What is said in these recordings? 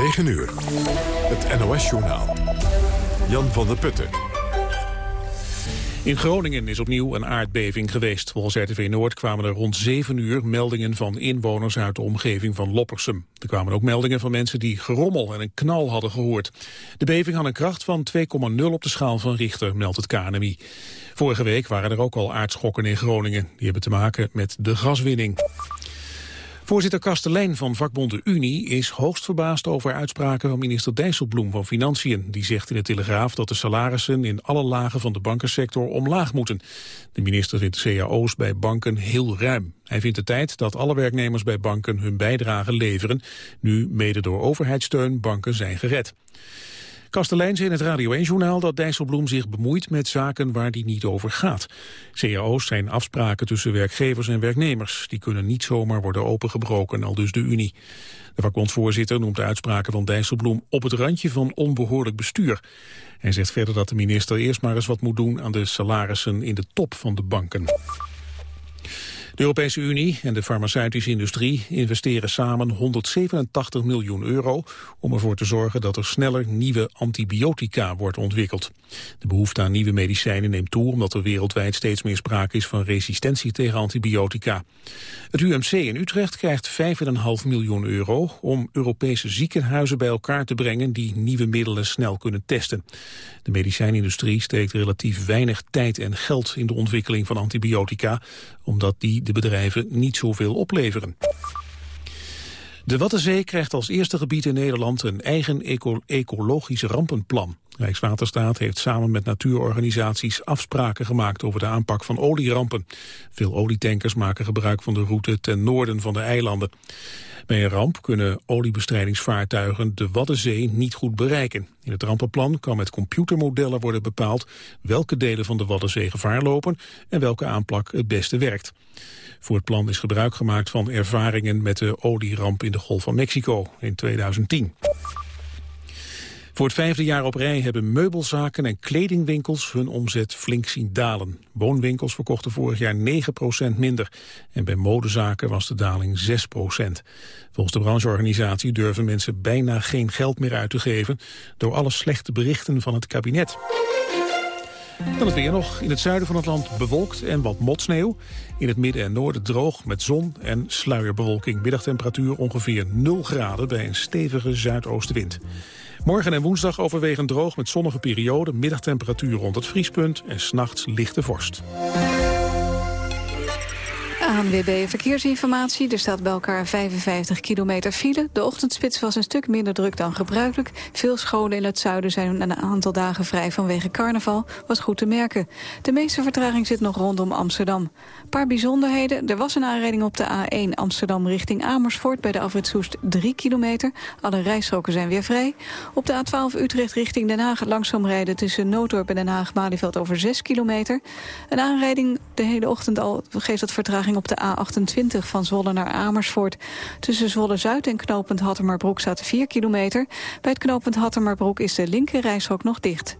9 uur. Het NOS-journaal. Jan van der Putten. In Groningen is opnieuw een aardbeving geweest. Volgens RTV Noord kwamen er rond 7 uur meldingen van inwoners uit de omgeving van Loppersum. Er kwamen ook meldingen van mensen die gerommel en een knal hadden gehoord. De beving had een kracht van 2,0 op de schaal van Richter, meldt het KNMI. Vorige week waren er ook al aardschokken in Groningen. Die hebben te maken met de gaswinning. Voorzitter Kastelein van vakbond de Unie is hoogst verbaasd over uitspraken van minister Dijsselbloem van Financiën. Die zegt in de Telegraaf dat de salarissen in alle lagen van de bankensector omlaag moeten. De minister vindt cao's bij banken heel ruim. Hij vindt de tijd dat alle werknemers bij banken hun bijdrage leveren, nu mede door overheidssteun banken zijn gered. Kastelein zei in het Radio 1-journaal dat Dijsselbloem zich bemoeit met zaken waar die niet over gaat. CAO's zijn afspraken tussen werkgevers en werknemers. Die kunnen niet zomaar worden opengebroken, al dus de Unie. De vakbondsvoorzitter noemt de uitspraken van Dijsselbloem op het randje van onbehoorlijk bestuur. Hij zegt verder dat de minister eerst maar eens wat moet doen aan de salarissen in de top van de banken. De Europese Unie en de farmaceutische industrie investeren samen 187 miljoen euro om ervoor te zorgen dat er sneller nieuwe antibiotica wordt ontwikkeld. De behoefte aan nieuwe medicijnen neemt toe omdat er wereldwijd steeds meer sprake is van resistentie tegen antibiotica. Het UMC in Utrecht krijgt 5,5 miljoen euro om Europese ziekenhuizen bij elkaar te brengen die nieuwe middelen snel kunnen testen. De medicijnindustrie steekt relatief weinig tijd en geld in de ontwikkeling van antibiotica, omdat die de bedrijven niet zoveel opleveren. De Waddenzee krijgt als eerste gebied in Nederland een eigen ecologisch rampenplan. Rijkswaterstaat heeft samen met natuurorganisaties afspraken gemaakt over de aanpak van olierampen. Veel olietankers maken gebruik van de route ten noorden van de eilanden. Bij een ramp kunnen oliebestrijdingsvaartuigen de Waddenzee niet goed bereiken. In het rampenplan kan met computermodellen worden bepaald welke delen van de Waddenzee gevaar lopen en welke aanpak het beste werkt. Voor het plan is gebruik gemaakt van ervaringen met de olieramp in de Golf van Mexico in 2010. Voor het vijfde jaar op rij hebben meubelzaken en kledingwinkels hun omzet flink zien dalen. Woonwinkels verkochten vorig jaar 9% minder en bij modezaken was de daling 6% Volgens de brancheorganisatie durven mensen bijna geen geld meer uit te geven door alle slechte berichten van het kabinet. Dan het weer nog. In het zuiden van het land bewolkt en wat motsneeuw. In het midden en noorden droog met zon en sluierbewolking. Middagtemperatuur ongeveer 0 graden bij een stevige zuidoostenwind. Morgen en woensdag overwegend droog met zonnige perioden. Middagtemperatuur rond het vriespunt en s'nachts lichte vorst. ANWB Verkeersinformatie. Er staat bij elkaar 55 kilometer file. De ochtendspits was een stuk minder druk dan gebruikelijk. Veel scholen in het zuiden zijn een aantal dagen vrij vanwege carnaval. Was goed te merken. De meeste vertraging zit nog rondom Amsterdam. Paar bijzonderheden. Er was een aanrijding op de A1 Amsterdam richting Amersfoort... bij de afrit Soest 3 kilometer. Alle rijstroken zijn weer vrij. Op de A12 Utrecht richting Den Haag langzaam rijden... tussen Noodorp en Den Haag-Malieveld over 6 kilometer. Een aanrijding de hele ochtend al geeft dat vertraging op de A28 van Zwolle naar Amersfoort. Tussen Zwolle-Zuid en knooppunt Hattemerbroek staat 4 kilometer. Bij het knooppunt Hattemerbroek is de linker reishok nog dicht.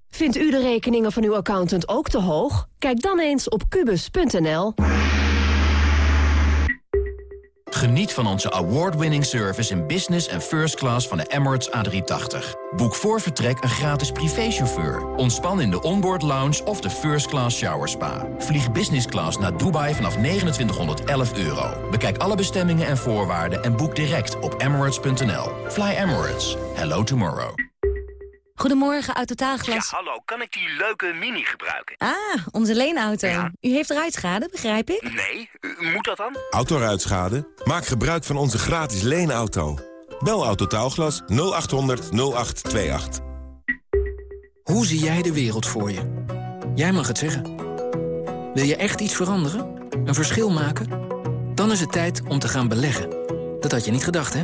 Vindt u de rekeningen van uw accountant ook te hoog? Kijk dan eens op kubus.nl. Geniet van onze award-winning service in business en first class van de Emirates A380. Boek voor vertrek een gratis privéchauffeur. Ontspan in de onboard lounge of de first class shower spa. Vlieg business class naar Dubai vanaf 2911 euro. Bekijk alle bestemmingen en voorwaarden en boek direct op emirates.nl. Fly Emirates. Hello tomorrow. Goedemorgen, Autotaalglas. Ja, hallo. Kan ik die leuke Mini gebruiken? Ah, onze leenauto. Ja. U heeft ruitschade, begrijp ik? Nee, u- moet dat dan? Autoruitschade? Maak gebruik van onze gratis leenauto. Bel Autotaalglas 0800 0828. Hoe zie jij de wereld voor je? Jij mag het zeggen. Wil je echt iets veranderen? Een verschil maken? Dan is het tijd om te gaan beleggen. Dat had je niet gedacht, hè?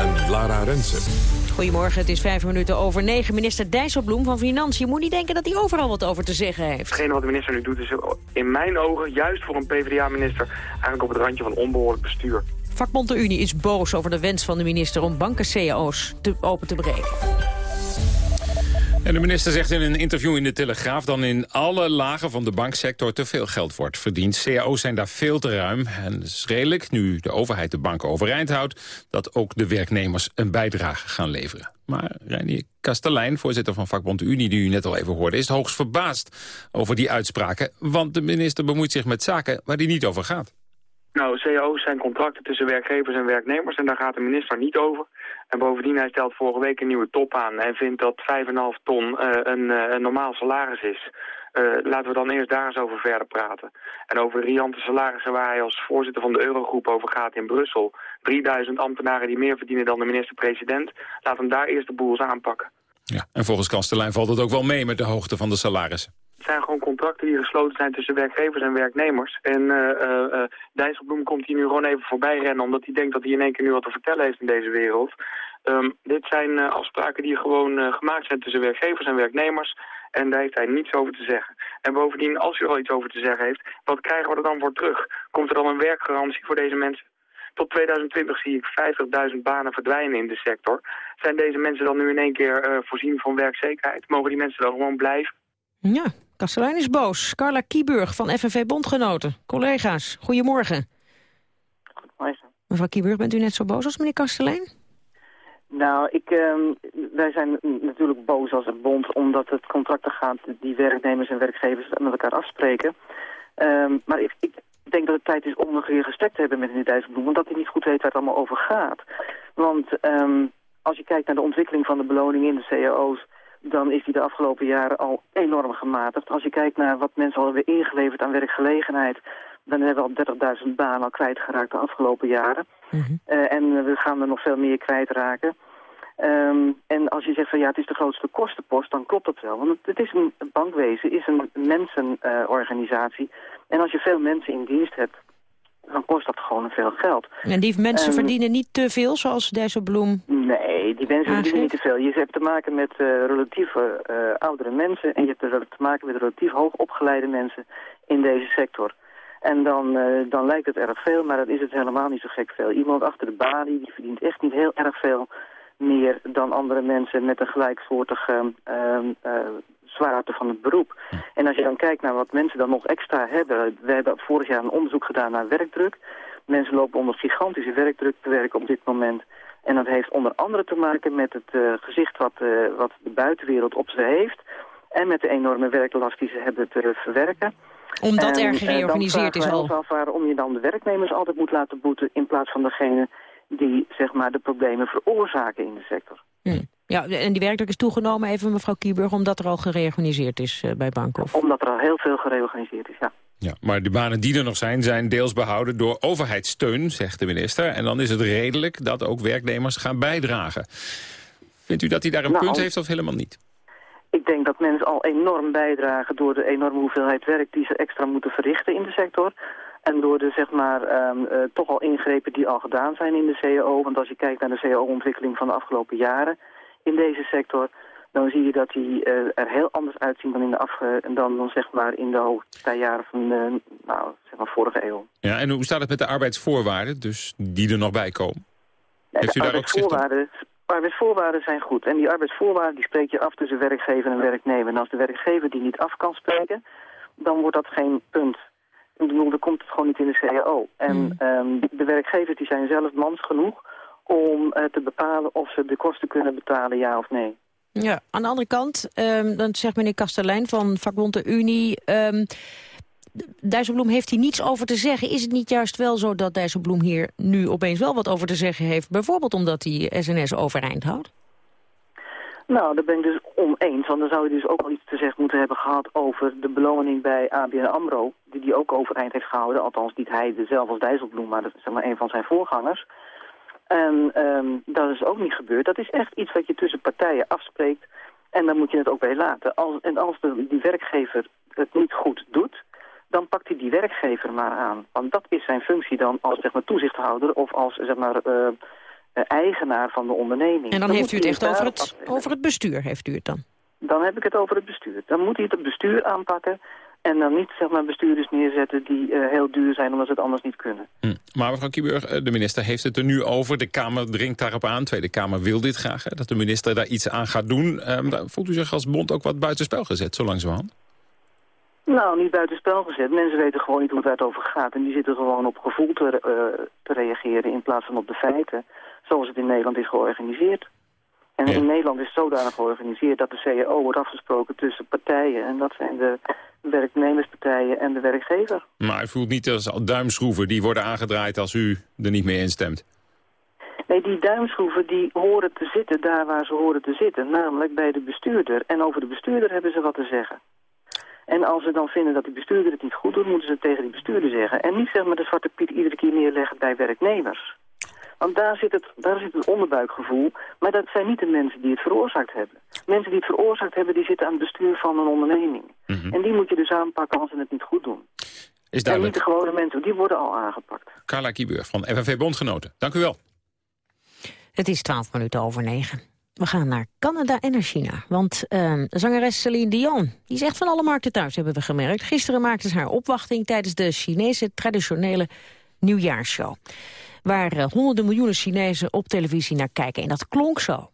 en Lara Rensen. Goedemorgen, het is vijf minuten over negen. Minister Dijsselbloem van Financiën moet niet denken dat hij overal wat over te zeggen heeft. Hetgene wat de minister nu doet is in mijn ogen, juist voor een PvdA-minister, eigenlijk op het randje van onbehoorlijk bestuur. Vakbond de Unie is boos over de wens van de minister om banken-cao's te, open te breken. De minister zegt in een interview in de Telegraaf... dan in alle lagen van de banksector te veel geld wordt verdiend. CAO's zijn daar veel te ruim. En het is redelijk, nu de overheid de banken overeind houdt... dat ook de werknemers een bijdrage gaan leveren. Maar Reinier Kastelein, voorzitter van vakbond Unie... die u net al even hoorde, is hoogst verbaasd over die uitspraken. Want de minister bemoeit zich met zaken waar die niet over gaat. Nou, cao's zijn contracten tussen werkgevers en werknemers... en daar gaat de minister niet over... En bovendien, hij stelt vorige week een nieuwe top aan en vindt dat 5,5 ton uh, een, uh, een, normaal salaris is. Uh, laten we dan eerst daar eens over verder praten. En over de riante salarissen waar hij als voorzitter van de Eurogroep over gaat in Brussel. 3000 ambtenaren die meer verdienen dan de minister-president. Laat hem daar eerst de boel eens aanpakken. Ja, en volgens Kastelein valt het ook wel mee met de hoogte van de salarissen. Zijn gewoon contracten die gesloten zijn tussen werkgevers en werknemers. En uh, Dijsselbloem komt hier nu gewoon even voorbij rennen... omdat hij denkt dat hij in één keer nu wat te vertellen heeft in deze wereld. Um, dit zijn afspraken die gewoon gemaakt zijn tussen werkgevers en werknemers. En daar heeft hij niets over te zeggen. En bovendien, als hij al iets over te zeggen heeft... wat krijgen we er dan voor terug? Komt er dan een werkgarantie voor deze mensen? Tot 2020 zie ik 50.000 banen verdwijnen in de sector. Zijn deze mensen dan nu in één keer voorzien van werkzekerheid? Mogen die mensen dan gewoon blijven? Ja, Kastelein is boos. Carla Kieburg van FNV Bondgenoten. Collega's, goedemorgen. Goedemorgen. Mevrouw Kieburg, bent u net zo boos als meneer Kastelein? Nou, ik, uh, wij zijn natuurlijk boos als een bond... omdat het contracten gaat die werknemers en werkgevers met elkaar afspreken. Um, maar ik, ik denk dat het tijd is om nog weer gesprek te hebben met meneer Dijsselbloem... omdat hij niet goed weet waar het allemaal over gaat. Want um, als je kijkt naar de ontwikkeling van de beloning in de cao's dan is die de afgelopen jaren al enorm gematigd. Als je kijkt naar wat mensen al hebben ingeleverd aan werkgelegenheid... dan hebben we al 30.000 banen al kwijtgeraakt de afgelopen jaren. Mm -hmm. uh, en we gaan er nog veel meer kwijtraken. Um, en als je zegt van ja, het is de grootste kostenpost, dan klopt dat wel. Want het is een bankwezen, is een mensenorganisatie. Uh, en als je veel mensen in dienst hebt, dan kost dat gewoon veel geld. En die mensen um, verdienen niet te veel, zoals Dijsselbloem Nee, die mensen verdienen niet te veel. Je hebt te maken met uh, relatief uh, oudere mensen... en je hebt te maken met relatief hoog opgeleide mensen in deze sector. En dan, uh, dan lijkt het erg veel, maar dat is het helemaal niet zo gek veel. Iemand achter de balie die verdient echt niet heel erg veel meer dan andere mensen met een gelijksoortige uh, zwaarte van het beroep. En als je dan kijkt naar wat mensen dan nog extra hebben... we hebben vorig jaar een onderzoek gedaan naar werkdruk. Mensen lopen onder gigantische werkdruk te werken op dit moment. En dat heeft onder andere te maken met het uh, gezicht wat, uh, wat de buitenwereld op ze heeft... en met de enorme werklast die ze hebben te verwerken. Omdat er gereorganiseerd is al. af waarom je dan de werknemers altijd moet laten boeten... in plaats van degene die zeg maar, de problemen veroorzaken in de sector. Hmm. Ja, en die werkdruk is toegenomen, even mevrouw Kieburg, omdat er al gereorganiseerd is uh, bij Banken? Omdat er al heel veel gereorganiseerd is, ja. Ja, maar de banen die er nog zijn, zijn deels behouden door overheidssteun, zegt de minister. En dan is het redelijk dat ook werknemers gaan bijdragen. Vindt u dat hij daar een nou, punt heeft of helemaal niet? Ik denk dat mensen al enorm bijdragen door de enorme hoeveelheid werk die ze extra moeten verrichten in de sector. En door de zeg maar, um, uh, toch al ingrepen die al gedaan zijn in de CAO. Want als je kijkt naar de CAO-ontwikkeling van de afgelopen jaren in deze sector... dan zie je dat die uh, er heel anders uitzien dan in de, afge dan, dan zeg maar in de hoogtijjaren van de nou, zeg maar vorige eeuw. Ja, en hoe staat het met de arbeidsvoorwaarden, dus die er nog bij komen? Ja, Heeft u daar ook arbeidsvoorwaarden, arbeidsvoorwaarden zijn goed. En die arbeidsvoorwaarden die spreek je af tussen werkgever en werknemer. En als de werkgever die niet af kan spreken, dan wordt dat geen punt. Ik bedoel, dan komt het gewoon niet in de CAO. En mm. um, de werkgevers die zijn zelf mans genoeg om uh, te bepalen of ze de kosten kunnen betalen, ja of nee. Ja, aan de andere kant, um, dan zegt meneer Kastelein van vakbond de Unie... Um, Dijsselbloem heeft hier niets over te zeggen. Is het niet juist wel zo dat Dijsselbloem hier nu opeens wel wat over te zeggen heeft? Bijvoorbeeld omdat hij SNS overeind houdt? Nou, daar ben ik dus oneens. Want dan zou je dus ook wel iets te zeggen moeten hebben gehad over de beloning bij ABN AMRO. Die die ook overeind heeft gehouden. Althans niet hij zelf als Dijsselbloem, maar dat is zeg maar een van zijn voorgangers. En um, dat is ook niet gebeurd. Dat is echt iets wat je tussen partijen afspreekt. En dan moet je het ook bij laten. Als, en als de, die werkgever het niet goed doet, dan pakt hij die werkgever maar aan. Want dat is zijn functie dan als zeg maar, toezichthouder of als zeg maar, uh, eigenaar van de onderneming. En dan, heeft u het echt over het, over het bestuur, heeft u het dan? Dan heb ik het over het bestuur. Dan moet hij het bestuur aanpakken. En dan niet zeg maar, bestuurders neerzetten die uh, heel duur zijn omdat ze het anders niet kunnen. Hm. Maar mevrouw Kieburg, de minister heeft het er nu over. De Kamer dringt daarop aan. De Tweede Kamer wil dit graag. Hè, dat de minister daar iets aan gaat doen. Um, voelt u zich als bond ook wat buitenspel gezet, zo langzamerhand? Nou, niet buitenspel gezet. Mensen weten gewoon niet hoe het over gaat. En die zitten gewoon op gevoel te, uh, te reageren in plaats van op de feiten. Zoals het in Nederland is georganiseerd. En ja. in Nederland is het zodanig georganiseerd dat de CAO wordt afgesproken tussen partijen. En dat zijn de werknemerspartijen en de werkgever. Maar u voelt niet als duimschroeven die worden aangedraaid als u er niet mee instemt? Nee, die duimschroeven die horen te zitten daar waar ze horen te zitten. Namelijk bij de bestuurder. En over de bestuurder hebben ze wat te zeggen. En als ze dan vinden dat die bestuurder het niet goed doet, moeten ze het tegen die bestuurder zeggen. En niet zeg maar de zwarte piet iedere keer neerleggen bij werknemers. Want daar zit, het, daar zit het onderbuikgevoel. Maar dat zijn niet de mensen die het veroorzaakt hebben. Mensen die het veroorzaakt hebben, die zitten aan het bestuur van een onderneming. Mm -hmm. En die moet je dus aanpakken als ze het niet goed doen. Is duidelijk. En niet de gewone mensen, die worden al aangepakt. Carla Kiebeur van FNV Bondgenoten. Dank u wel. Het is twaalf minuten over negen. We gaan naar Canada en naar China. Want uh, zangeres Celine Dion, die is echt van alle markten thuis, hebben we gemerkt. Gisteren maakte ze haar opwachting tijdens de Chinese traditionele nieuwjaarsshow. Waar uh, honderden miljoenen Chinezen op televisie naar kijken. En dat klonk zo.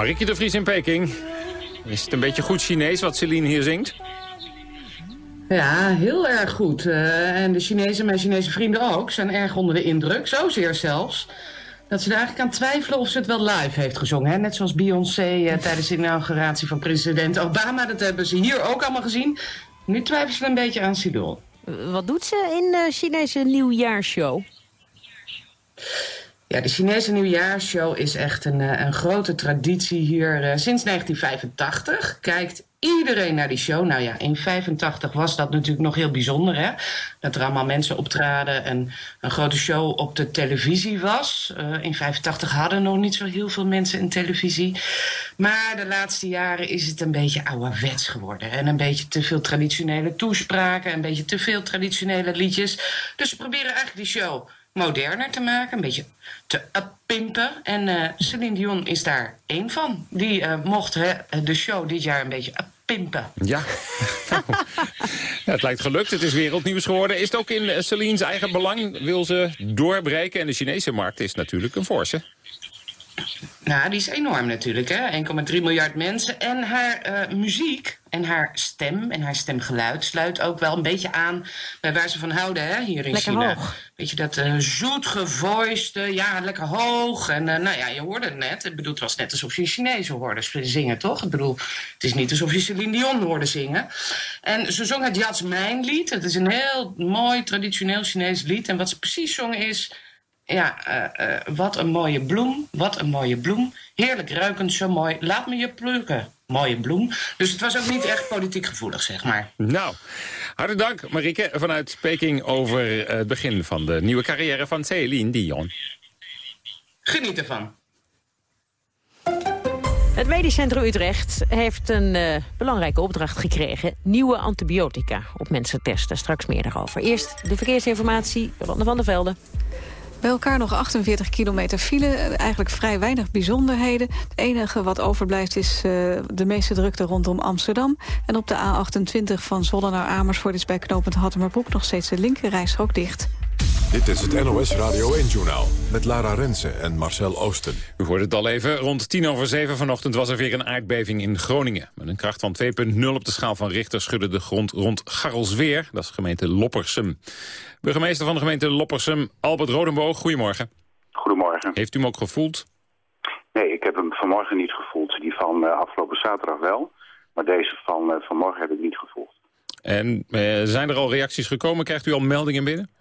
Marieke de Vries in Peking. Is het een beetje goed Chinees wat Celine hier zingt? Ja, heel erg goed. Uh, en de Chinezen, mijn Chinese vrienden ook, zijn erg onder de indruk. Zozeer zelfs. Dat ze er eigenlijk aan twijfelen of ze het wel live heeft gezongen. Hè? Net zoals Beyoncé uh, tijdens de inauguratie van president Obama. Dat hebben ze hier ook allemaal gezien. Nu twijfelen ze een beetje aan Sidol. Wat doet ze in de Chinese nieuwjaarshow? Ja, de Chinese nieuwjaarsshow is echt een, een grote traditie hier uh, sinds 1985. Kijkt iedereen naar die show. Nou ja, in 85 was dat natuurlijk nog heel bijzonder, hè? Dat er allemaal mensen optraden en een grote show op de televisie was. Uh, in 85 hadden nog niet zo heel veel mensen een televisie. Maar de laatste jaren is het een beetje ouderwets geworden. En een beetje te veel traditionele toespraken, een beetje te veel traditionele liedjes. Dus ze proberen eigenlijk die show moderner te maken, een beetje te uppimpen. En uh, Celine Dion is daar één van. Die uh, mocht hè, de show dit jaar een beetje uppimpen. Ja. ja, het lijkt gelukt. Het is wereldnieuws geworden. Is het ook in Celine's eigen belang? Wil ze doorbreken? En de Chinese markt is natuurlijk een forse. Nou, die is enorm natuurlijk, hè. 1,3 miljard mensen. En haar uh, muziek en haar stem en haar stemgeluid sluit ook wel een beetje aan bij waar ze van houden, hè, hier in lekker China. Hoog. Weet je, dat uh, zoetgevoiste, ja, lekker hoog. En uh, nou ja, je hoorde het net. Ik bedoel, het was net alsof je Chinezen hoorde zingen, toch? Ik bedoel, het is niet alsof je Celine Dion hoorde zingen. En ze zong het Jasmijnlied. Het is een heel mooi, traditioneel Chinees lied. En wat ze precies zongen is... Ja, uh, uh, wat een mooie bloem, wat een mooie bloem. Heerlijk ruikend, zo mooi. Laat me je plukken. Mooie bloem. Dus het was ook niet echt politiek gevoelig, zeg maar. Nou, hartelijk dank Marike vanuit Peking over het begin van de nieuwe carrière van Céline Dion. Geniet ervan. Het Medisch Centrum Utrecht heeft een uh, belangrijke opdracht gekregen. Nieuwe antibiotica op mensen testen. Straks meer daarover. Eerst de verkeersinformatie. Ronde van der Velde. Bij elkaar nog 48 kilometer file, eigenlijk vrij weinig bijzonderheden. Het enige wat overblijft is uh, de meeste drukte rondom Amsterdam. En op de A28 van Zwolle naar Amersfoort is bij knooppunt Hattemerbroek nog steeds de linker rijstrook dicht. Dit is het NOS Radio 1-journaal met Lara Rensen en Marcel Oosten. U hoorde het al even. Rond tien over zeven vanochtend was er weer een aardbeving in Groningen. Met een kracht van 2,0 op de schaal van Richter schudde de grond rond Garrelsweer. Dat is gemeente Loppersum. Burgemeester van de gemeente Loppersum, Albert Rodenboog, goedemorgen. Goedemorgen. Heeft u hem ook gevoeld? Nee, ik heb hem vanmorgen niet gevoeld. Die van uh, afgelopen zaterdag wel. Maar deze van uh, vanmorgen heb ik niet gevoeld. En uh, zijn er al reacties gekomen? Krijgt u al meldingen binnen?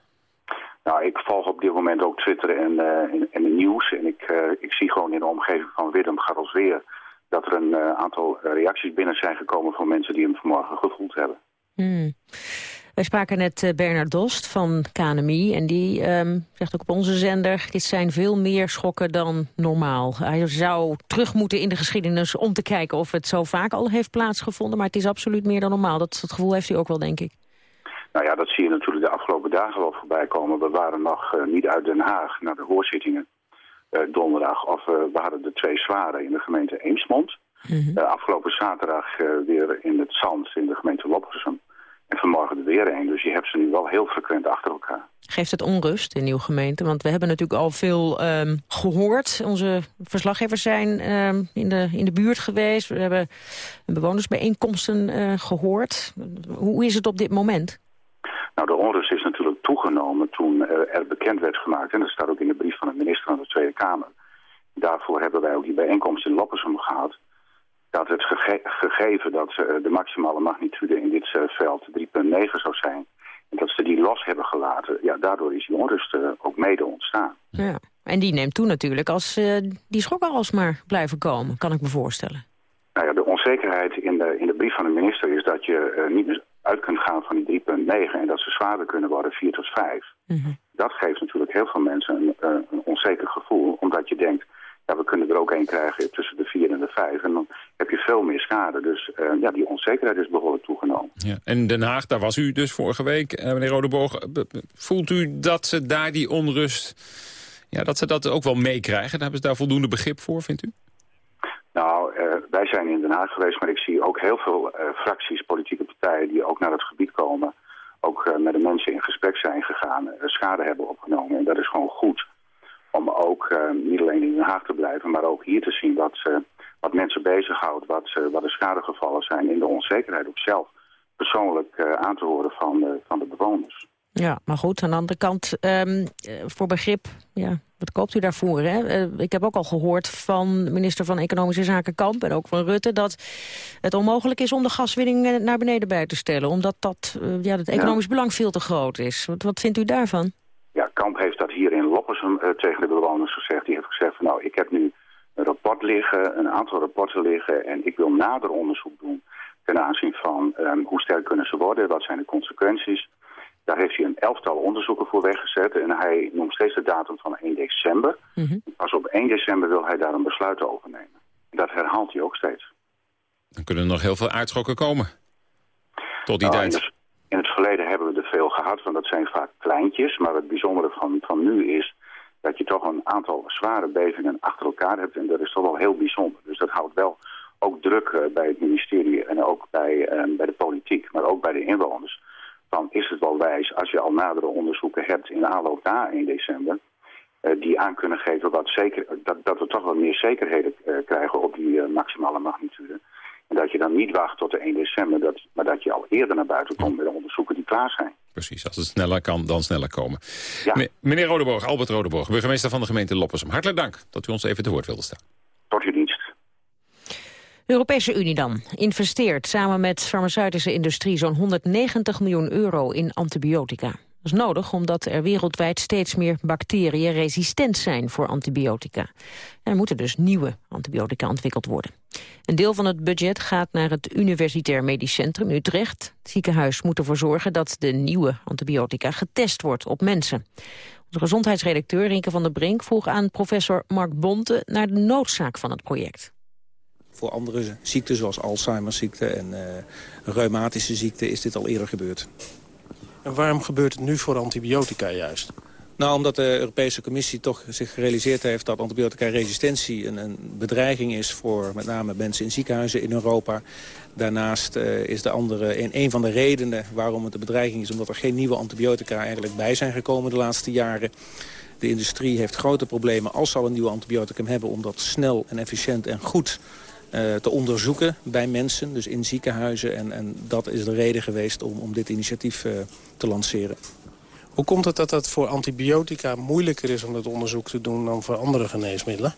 Nou, ik volg op dit moment ook Twitter en, uh, en, de nieuws. En ik, uh, ik zie gewoon in de omgeving van Willem Garrelsweer... dat er een uh, aantal reacties binnen zijn gekomen van mensen die hem vanmorgen gevoeld hebben. Hmm. Wij spraken net Bernard Dost van KNMI en die um, zegt ook op onze zender... dit zijn veel meer schokken dan normaal. Hij zou terug moeten in de geschiedenis om te kijken of het zo vaak al heeft plaatsgevonden... maar het is absoluut meer dan normaal. Dat, dat gevoel heeft u ook wel, denk ik. Nou ja, dat zie je natuurlijk de afgelopen dagen wel voorbij komen. We waren nog uh, niet uit Den Haag naar de hoorzittingen uh, donderdag. Of uh, we hadden de twee zware in de gemeente Eemsmond. Mm -hmm. afgelopen zaterdag weer in het Zand in de gemeente Loppersum. En vanmorgen er weer een. Dus je hebt ze nu wel heel frequent achter elkaar. Geeft het onrust in uw gemeente? Want we hebben natuurlijk al veel um, gehoord. Onze verslaggevers zijn um, in, de, in de buurt geweest. We hebben bewonersbijeenkomsten gehoord. Hoe is het op dit moment? Nou, de onrust is natuurlijk toegenomen toen uh, er bekend werd gemaakt... en dat staat ook in de brief van de minister van de Tweede Kamer... daarvoor hebben wij ook die bijeenkomst in Loppersum gehad... dat het gege gegeven dat uh, de maximale magnitude in dit uh, veld 3,9 zou zijn... en dat ze die los hebben gelaten, ja, daardoor is die onrust ook mede ontstaan. Ja, en die neemt toe natuurlijk als die schokken alsmaar blijven komen, kan ik me voorstellen. Nou ja, de onzekerheid in de, in de brief van de minister is dat je niet uit kunt gaan van die 3,9 en dat ze zwaarder kunnen worden, 4 tot 5. Mm -hmm. Dat geeft natuurlijk heel veel mensen een, uh, een, onzeker gevoel, omdat je denkt, ja, we kunnen er ook één krijgen tussen de 4 en de 5 en dan heb je veel meer schade. Dus uh, ja, die onzekerheid is behoorlijk toegenomen. Ja. En Den Haag, daar was u dus vorige week, uh, meneer Rodeboog. Voelt u dat ze daar die onrust, ja, dat ze dat ook wel meekrijgen? Daar hebben ze daar voldoende begrip voor, vindt u? Wij zijn in Den Haag geweest, maar ik zie ook heel veel uh, fracties, politieke partijen die ook naar het gebied komen. Ook uh, met de mensen in gesprek zijn gegaan, schade hebben opgenomen. En dat is gewoon goed om ook niet alleen in Den Haag te blijven, maar ook hier te zien wat, wat mensen bezighoudt, wat, wat de schadegevallen zijn in de onzekerheid ook zelf persoonlijk aan te horen van, van de bewoners. Ja, maar goed, aan de andere kant, um, voor begrip, ja, wat koopt u daarvoor? Hè? Uh, ik heb ook al gehoord van minister van Economische Zaken Kamp... en ook van Rutte, dat het onmogelijk is om de gaswinning naar beneden bij te stellen. Omdat dat, uh, ja, het economisch ja. belang veel te groot is. Wat, wat vindt u daarvan? Ja, Kamp heeft dat hier in Loppersum uh, tegen de bewoners gezegd. Die heeft gezegd van nou, ik heb nu een rapport liggen, een aantal rapporten liggen... en ik wil nader onderzoek doen ten aanzien van um, hoe sterk kunnen ze worden... wat zijn de consequenties... Daar heeft hij een elftal onderzoeken voor weggezet. En hij noemt steeds de datum van 1 december. Mm -hmm. Pas op 1 december wil hij daar een besluit over nemen. En dat herhaalt hij ook steeds. Dan kunnen er nog heel veel aardschokken komen. Tot die nou, tijd. In het, in het verleden hebben we er veel gehad. Want dat zijn vaak kleintjes. Maar het bijzondere van, van nu is dat je toch een aantal zware bevingen achter elkaar hebt. En dat is toch wel heel bijzonder. Dus dat houdt wel ook druk uh, bij het ministerie en ook bij, uh, bij de politiek. Maar ook bij de inwoners dan is het wel wijs als je al nadere onderzoeken hebt in aanloop na 1 december... Uh, die aan kunnen geven wat zeker, dat, dat we toch wel meer zekerheden uh, krijgen op die uh, maximale magnitude. En dat je dan niet wacht tot de 1 december, dat, maar dat je al eerder naar buiten komt met de onderzoeken die klaar zijn. Precies, als het sneller kan, dan sneller komen. Ja. Meneer Rodeborg, Albert Rodeborg, burgemeester van de gemeente Loppersum. Hartelijk dank dat u ons even te woord wilde staan. Tot. De Europese Unie dan investeert samen met farmaceutische industrie zo'n 190 miljoen euro in antibiotica. Dat is nodig omdat er wereldwijd steeds meer bacteriën resistent zijn voor antibiotica. Er moeten dus nieuwe antibiotica ontwikkeld worden. Een deel van het budget gaat naar het Universitair Medisch Centrum Utrecht. Het ziekenhuis moet ervoor zorgen dat de nieuwe antibiotica getest wordt op mensen. Onze gezondheidsredacteur Rinke van der Brink vroeg aan professor Mark Bonte naar de noodzaak van het project. Voor andere ziekten zoals Alzheimerziekte en uh, reumatische ziekte is dit al eerder gebeurd. En waarom gebeurt het nu voor antibiotica juist? Nou, omdat de Europese Commissie toch zich gerealiseerd heeft... dat antibiotica-resistentie een, een, bedreiging is voor met name mensen in ziekenhuizen in Europa. Daarnaast uh, is de andere, een, een van de redenen waarom het een bedreiging is... omdat er geen nieuwe antibiotica eigenlijk bij zijn gekomen de laatste jaren. De industrie heeft grote problemen als ze al een nieuwe antibioticum hebben... om dat snel en efficiënt en goed te onderzoeken bij mensen, dus in ziekenhuizen. En, en dat is de reden geweest om, om dit initiatief uh, te lanceren. Hoe komt het dat het voor antibiotica moeilijker is om dat onderzoek te doen dan voor andere geneesmiddelen?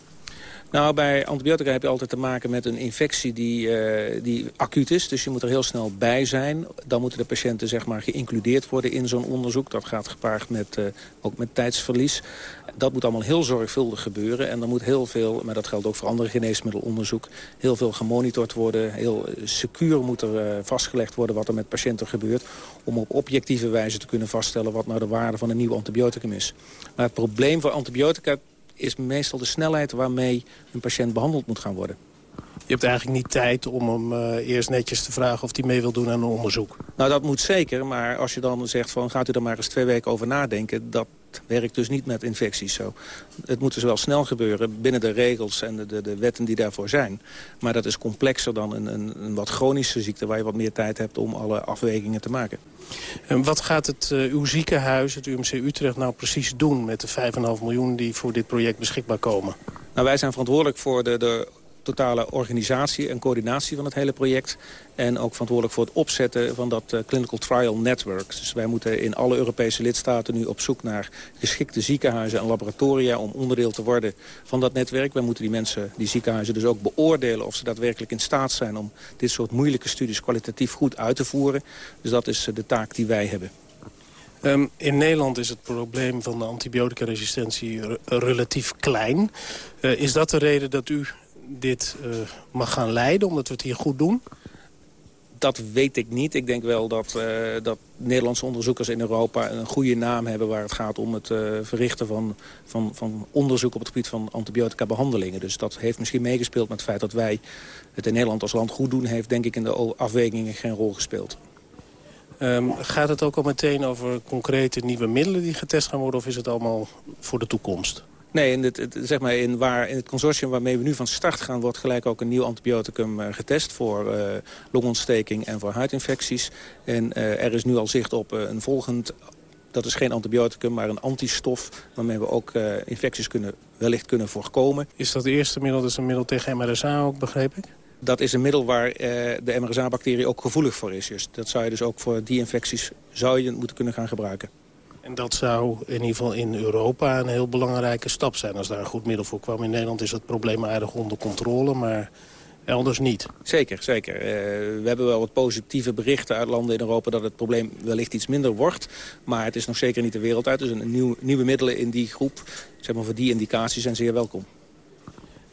Nou, bij antibiotica heb je altijd te maken met een infectie die, uh, die acuut is. Dus je moet er heel snel bij zijn. Dan moeten de patiënten zeg maar, geïncludeerd worden in zo'n onderzoek. Dat gaat gepaard met, uh, ook met tijdsverlies. Dat moet allemaal heel zorgvuldig gebeuren. En er moet heel veel, maar dat geldt ook voor andere geneesmiddelonderzoek... heel veel gemonitord worden. Heel secuur moet er uh, vastgelegd worden wat er met patiënten gebeurt... om op objectieve wijze te kunnen vaststellen... wat nou de waarde van een nieuw antibioticum is. Maar het probleem voor antibiotica is meestal de snelheid waarmee een patiënt behandeld moet gaan worden. Je hebt eigenlijk niet tijd om hem uh, eerst netjes te vragen of hij mee wil doen aan een onderzoek. Nou, dat moet zeker. Maar als je dan zegt van gaat u er maar eens twee weken over nadenken... dat werkt dus niet met infecties zo. Het moet dus wel snel gebeuren binnen de regels en de, de, de wetten die daarvoor zijn. Maar dat is complexer dan een, een, een, wat chronische ziekte... waar je wat meer tijd hebt om alle afwegingen te maken. En wat gaat het, uh, uw ziekenhuis, het UMC Utrecht, nou precies doen... met de 5,5 miljoen die voor dit project beschikbaar komen? Nou, wij zijn verantwoordelijk voor de, de totale organisatie en coördinatie van het hele project. En ook verantwoordelijk voor het opzetten van dat uh, Clinical Trial Network. Dus wij moeten in alle Europese lidstaten nu op zoek naar geschikte ziekenhuizen en laboratoria... om onderdeel te worden van dat netwerk. Wij moeten die mensen, die ziekenhuizen dus ook beoordelen... of ze daadwerkelijk in staat zijn om dit soort moeilijke studies kwalitatief goed uit te voeren. Dus dat is uh, de taak die wij hebben. Um, in Nederland is het probleem van de antibioticaresistentie relatief klein. Uh, is dat de reden dat u dit uh, mag gaan leiden, omdat we het hier goed doen? Dat weet ik niet. Ik denk wel dat, uh, dat Nederlandse onderzoekers in Europa een goede naam hebben... waar het gaat om het uh, verrichten van, van, van onderzoek op het gebied van antibiotica-behandelingen. Dus dat heeft misschien meegespeeld met het feit dat wij het in Nederland als land goed doen... heeft denk ik in de afwegingen geen rol gespeeld. Um, gaat het ook al meteen over concrete nieuwe middelen die getest gaan worden... of is het allemaal voor de toekomst? Nee, in het, zeg maar in, waar, in het consortium waarmee we nu van start gaan... wordt gelijk ook een nieuw antibioticum uh, getest voor uh, longontsteking en voor huidinfecties. En uh, er is nu al zicht op een volgend... Dat is geen antibioticum, maar een antistof... waarmee we ook infecties kunnen, wellicht kunnen voorkomen. Is dat het eerste middel, dat is een middel tegen MRSA ook, begreep ik? Dat is een middel waar uh, de MRSA-bacterie ook gevoelig voor is. Dus dat zou je dus ook voor die infecties zou je moeten kunnen gaan gebruiken. En dat zou in ieder geval in Europa een heel belangrijke stap zijn... als daar een goed middel voor kwam. In Nederland is het probleem aardig onder controle, maar elders niet. Zeker, zeker. Uh, we hebben wel wat positieve berichten uit landen in Europa... dat het probleem wellicht iets minder wordt. Maar het is nog zeker niet de wereld uit. Dus een nieuw, nieuwe middelen in die groep, zeg maar voor die indicaties, zijn zeer welkom.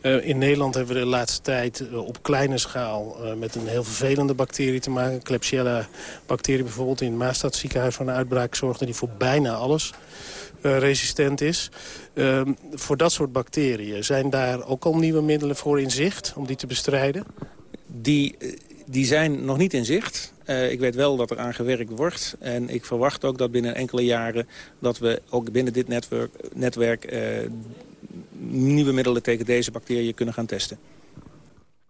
Uh, in Nederland hebben we de laatste tijd uh, op kleine schaal uh, met een heel vervelende bacterie te maken. Klebsiella-bacterie bijvoorbeeld in het Maastad ziekenhuis van een uitbraak zorgde die voor bijna alles resistent is. Ehm, voor dat soort bacteriën zijn daar ook al nieuwe middelen voor in zicht om die te bestrijden? Die, die zijn nog niet in zicht. Ik weet wel dat er aan gewerkt wordt. En ik verwacht ook dat binnen enkele jaren... dat we ook binnen dit netwerk, netwerk nieuwe middelen tegen deze bacteriën kunnen gaan testen.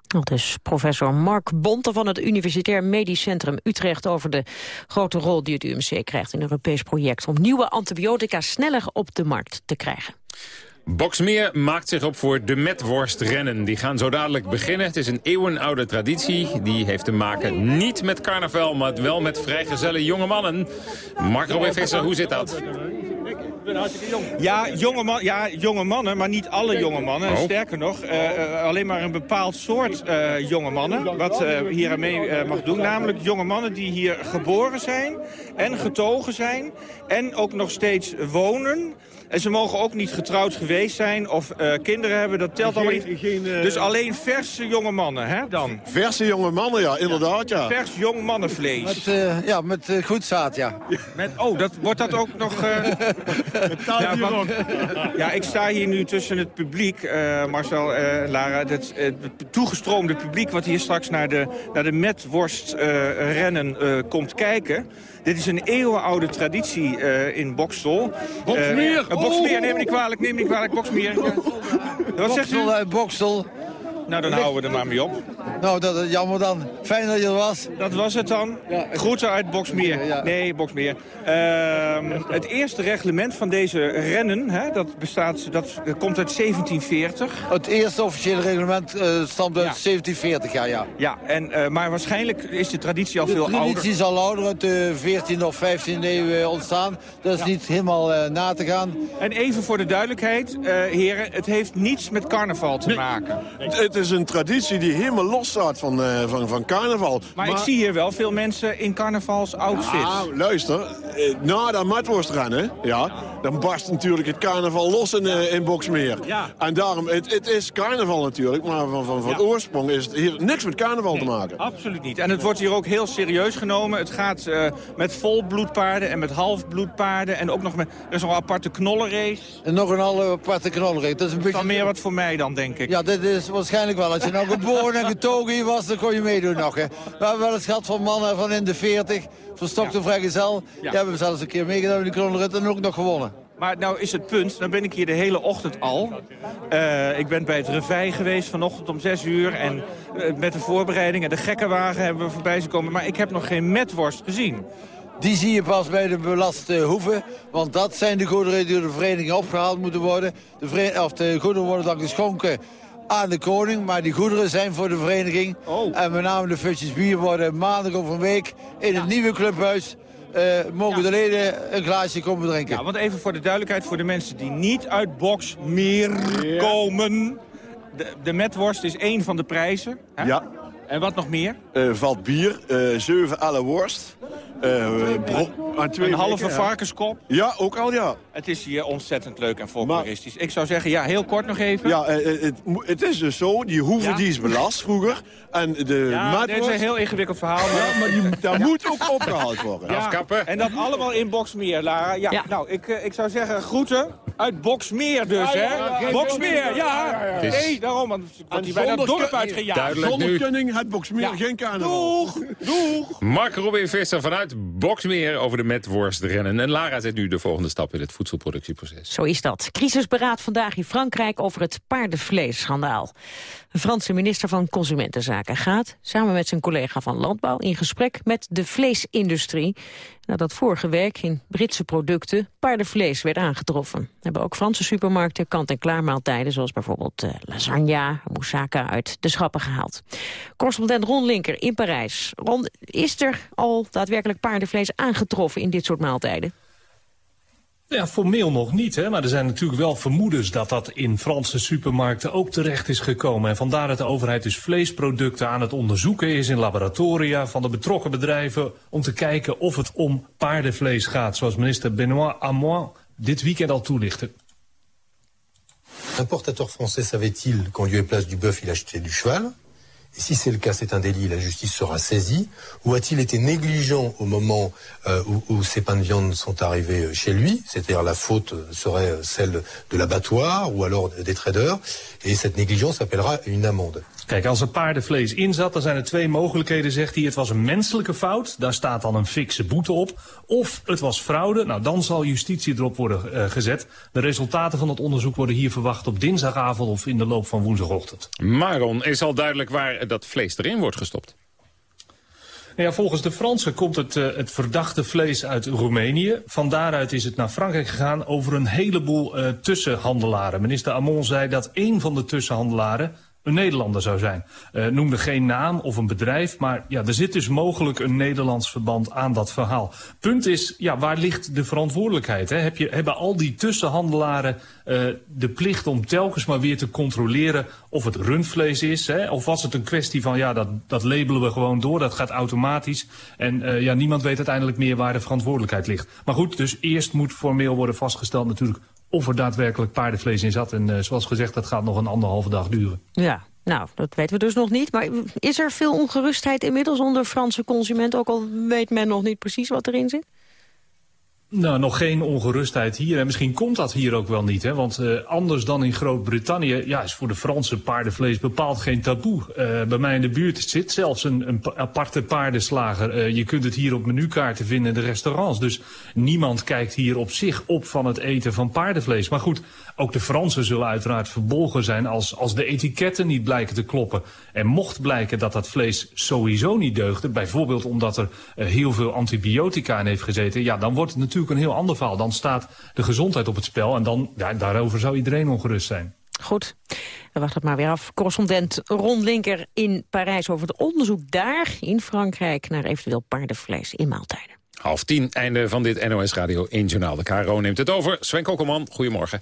Dat is professor Mark Bonte van het Universitair Medisch Centrum Utrecht... over de grote rol die het UMC krijgt in een Europees project... om nieuwe antibiotica sneller op de markt te krijgen. Boksmeer maakt zich op voor de metworstrennen. Die gaan zo dadelijk beginnen. Het is een eeuwenoude traditie. Die heeft te maken niet met carnaval, maar wel met vrijgezelle jonge mannen. Mark Robin Visser, hoe zit dat? Ja, jonge, man, ja, jonge mannen, maar niet alle jonge mannen. Oh. Sterker nog, uh, alleen maar een bepaald soort uh, jonge mannen... wat hier aan mee mag doen. Namelijk jonge mannen die hier geboren zijn en getogen zijn... en ook nog steeds wonen... En ze mogen ook niet getrouwd geweest zijn of uh, kinderen hebben. Dat telt allemaal niet. Geen, uh... Dus alleen verse jonge mannen, hè, dan? Verse jonge mannen, ja, inderdaad, ja. Vers jong mannenvlees. Met, uh, ja, met goed zaad, ja. Met, oh, dat, wordt dat ook nog ja, want- ja, ik sta hier nu tussen het publiek, eh, Marcel, eh, Lara. Het, het toegestroomde publiek wat hier straks naar de, naar de metworst eh, rennen eh, komt kijken. Dit is een eeuwenoude traditie eh, in Bokstel. Boksmeer! Eh, eh, Boksmeer, neem me niet kwalijk, neem me niet kwalijk, Boksmeer. Wat zegt u? Uit Boksel. Nou, dan houden we er maar mee op. Nou, dat is jammer dan. Fijn dat je er was. Dat was het dan. Groeten uit Boksmeer. Nee, Boksmeer. Ehm, het eerste reglement van deze rennen, hè, dat, bestaat, dat komt uit 1740. Het eerste officiële reglement eh, stamt uit 1740, ja, ja. Ja, en, eh, maar waarschijnlijk is de traditie al De veel traditie ouder. is al ouder, uit de 14e of 15e eeuw eh, ontstaan. Dat is niet helemaal eh, na te gaan. En even voor de duidelijkheid, eh, heren, het heeft niets met carnaval te maken. Het is een traditie die helemaal los staat van, eh, van, van carnaval. Maar, ik zie hier wel veel mensen in carnavalsoutfits. Nou, luister. eh, Na dat matworstrennen, ja, dan barst natuurlijk het carnaval los in, eh, in Boksmeer. Ja. En daarom, het, het is carnaval natuurlijk, maar van, van, van Ja. oorsprong is het hier niks met carnaval te maken. Absoluut niet. En het wordt hier ook heel serieus genomen. Het gaat eh, met volbloedpaarden en met halfbloedpaarden. En ook nog met, er is nog een aparte knollenrace. En nog een alle aparte knollerig. Dat is een beetje... Dan meer wat voor mij dan, denk ik. Ja, dit is waarschijnlijk wel. Als je nou geboren en getogen hier was, dan kon je meedoen nog. Hè. We hebben wel eens gehad van mannen van in de 40, verstokte vrijgezel. Ja. Die hebben zelfs een keer meegedaan met die knollerit en ook nog gewonnen. Maar nou is het punt, dan ben ik hier de hele ochtend al. Eh, ik ben bij het revij geweest vanochtend om 6 uur. En eh, met de voorbereidingen, de gekkenwagen hebben we voorbij zien komen. Maar ik heb nog geen metworst gezien. Die zie je pas bij de belaste hoeven. Want dat zijn de goederen die door de vereniging opgehaald moeten worden. De, of de goederen worden dan geschonken aan de koning. Maar die goederen zijn voor de vereniging. En met name de fusjes bier worden maandag of een week in het nieuwe clubhuis... eh, mogen de leden een glaasje komen drinken. Ja, want even voor de duidelijkheid, voor de mensen die niet uit Boksmeer komen. De, de metworst is één van de prijzen. Hè? Ja. En wat nog meer? Eh valt bier, eh zeven alle worst. eh, Een halve weken, ja. varkenskop. Ja, ook al ja. Het is hier ontzettend leuk en folkloristisch. Ik zou zeggen, ja, heel kort nog even. Ja, eh, eh, het, het is dus zo, die hoeve Ja. die is belast vroeger. En de Ja, dit is een heel ingewikkeld verhaal. Ja, maar die, dat moet ook opgehaald worden. Ja, En dat allemaal in Boksmeer, Lara. Ja, nou, ik, eh, ik zou zeggen groeten uit Boksmeer dus, Ja, ja, hè? ja, geen Boksmeer, veel- ja. ja, ja, ja. Het is- Nee, daarom, want wordt En hij bijna dorp uitgejaagd. Zonder kunning had Boksmeer geen carnaval. Doeg, doeg. Mark Robin Visser vanuit Boksmeer over de metworstrennen. En Lara zet nu de volgende stap in het Zo is dat. Crisisberaad vandaag in Frankrijk over het paardenvleesschandaal. Een Franse minister van Consumentenzaken gaat samen met zijn collega van Landbouw in gesprek met de vleesindustrie. Nadat vorige week in Britse producten paardenvlees werd aangetroffen. Hebben ook Franse supermarkten kant-en-klaar maaltijden zoals bijvoorbeeld eh, lasagne, moussaka uit de schappen gehaald. Correspondent Ron Linker in Parijs. Ron, is er al daadwerkelijk paardenvlees aangetroffen in dit soort maaltijden? Ja, formeel nog niet, hè? maar er zijn natuurlijk wel vermoedens dat dat in Franse supermarkten ook terecht is gekomen. En vandaar dat de overheid dus vleesproducten aan het onderzoeken is in laboratoria van de betrokken bedrijven om te kijken of het om paardenvlees gaat, zoals minister Benoît Hamon dit weekend al toelichtte. L'importateur français savait-il lieu et place du bœuf, il achetait du cheval si c'est le cas, c'est un délit, la justice sera saisie. Ou a-t-il été négligent au moment euh, où, où ces pains de viande sont arrivés euh, chez lui C'est-à-dire la faute serait euh, celle de l'abattoir ou alors des traders. Et cette négligence appellera une amende. Kijk, als er paardenvlees in zat, dan zijn er twee mogelijkheden, zegt hij. Het was een menselijke fout, daar staat dan een fikse boete op. Of het was fraude, nou dan zal justitie erop worden eh, gezet. De resultaten van het onderzoek worden hier verwacht op dinsdagavond of in de loop van woensdagochtend. Maron, is al duidelijk waar dat vlees erin wordt gestopt? Nou Ja, volgens de Fransen komt het, eh, het verdachte vlees uit Roemenië. Van daaruit is het naar Frankrijk gegaan over een heleboel eh, tussenhandelaren. Minister Amon zei dat één van de tussenhandelaren een Nederlander zou zijn. Eh, noemde geen naam of een bedrijf, maar ja, er zit dus mogelijk een Nederlands verband aan dat verhaal. Punt is, ja, waar ligt de verantwoordelijkheid? Hè? Heb je, hebben al die tussenhandelaren eh, de plicht om telkens maar weer te controleren of het rundvlees is? Hè? Of was het een kwestie van, ja, dat, dat labelen we gewoon door, dat gaat automatisch. En eh, ja, niemand weet uiteindelijk meer waar de verantwoordelijkheid ligt. Maar goed, dus eerst moet formeel worden vastgesteld natuurlijk of er daadwerkelijk paardenvlees in zat. En eh, zoals gezegd, dat gaat nog een anderhalve dag duren. Ja, nou, dat weten we dus nog niet. Maar is er veel ongerustheid inmiddels onder Franse consumenten? Ook al weet men nog niet precies wat erin zit? Nou, nog geen ongerustheid hier. En misschien komt dat hier ook wel niet. Hè? Want uh, anders dan in Groot-Brittannië ja, is voor de Franse paardenvlees bepaald geen taboe. Uh, bij mij in de buurt zit zelfs een, een aparte paardenslager. Uh, je kunt het hier op menukaarten vinden in de restaurants. Dus niemand kijkt hier op zich op van het eten van paardenvlees. Maar goed, ook de Fransen zullen uiteraard verbolgen zijn als, als de etiketten niet blijken te kloppen. En mocht blijken dat dat vlees sowieso niet deugde, bijvoorbeeld omdat er heel veel antibiotica in heeft gezeten, ja, dan wordt het natuurlijk een heel ander verhaal. Dan staat de gezondheid op het spel en dan, ja, daarover zou iedereen ongerust zijn. Goed, we wachten het maar weer af. Correspondent Ron Linker in Parijs over het onderzoek daar in Frankrijk... naar eventueel paardenvlees in maaltijden. Half tien, einde van dit NOS Radio 1 Journaal. De KRO neemt het over. Sven Kokkelman, goedemorgen.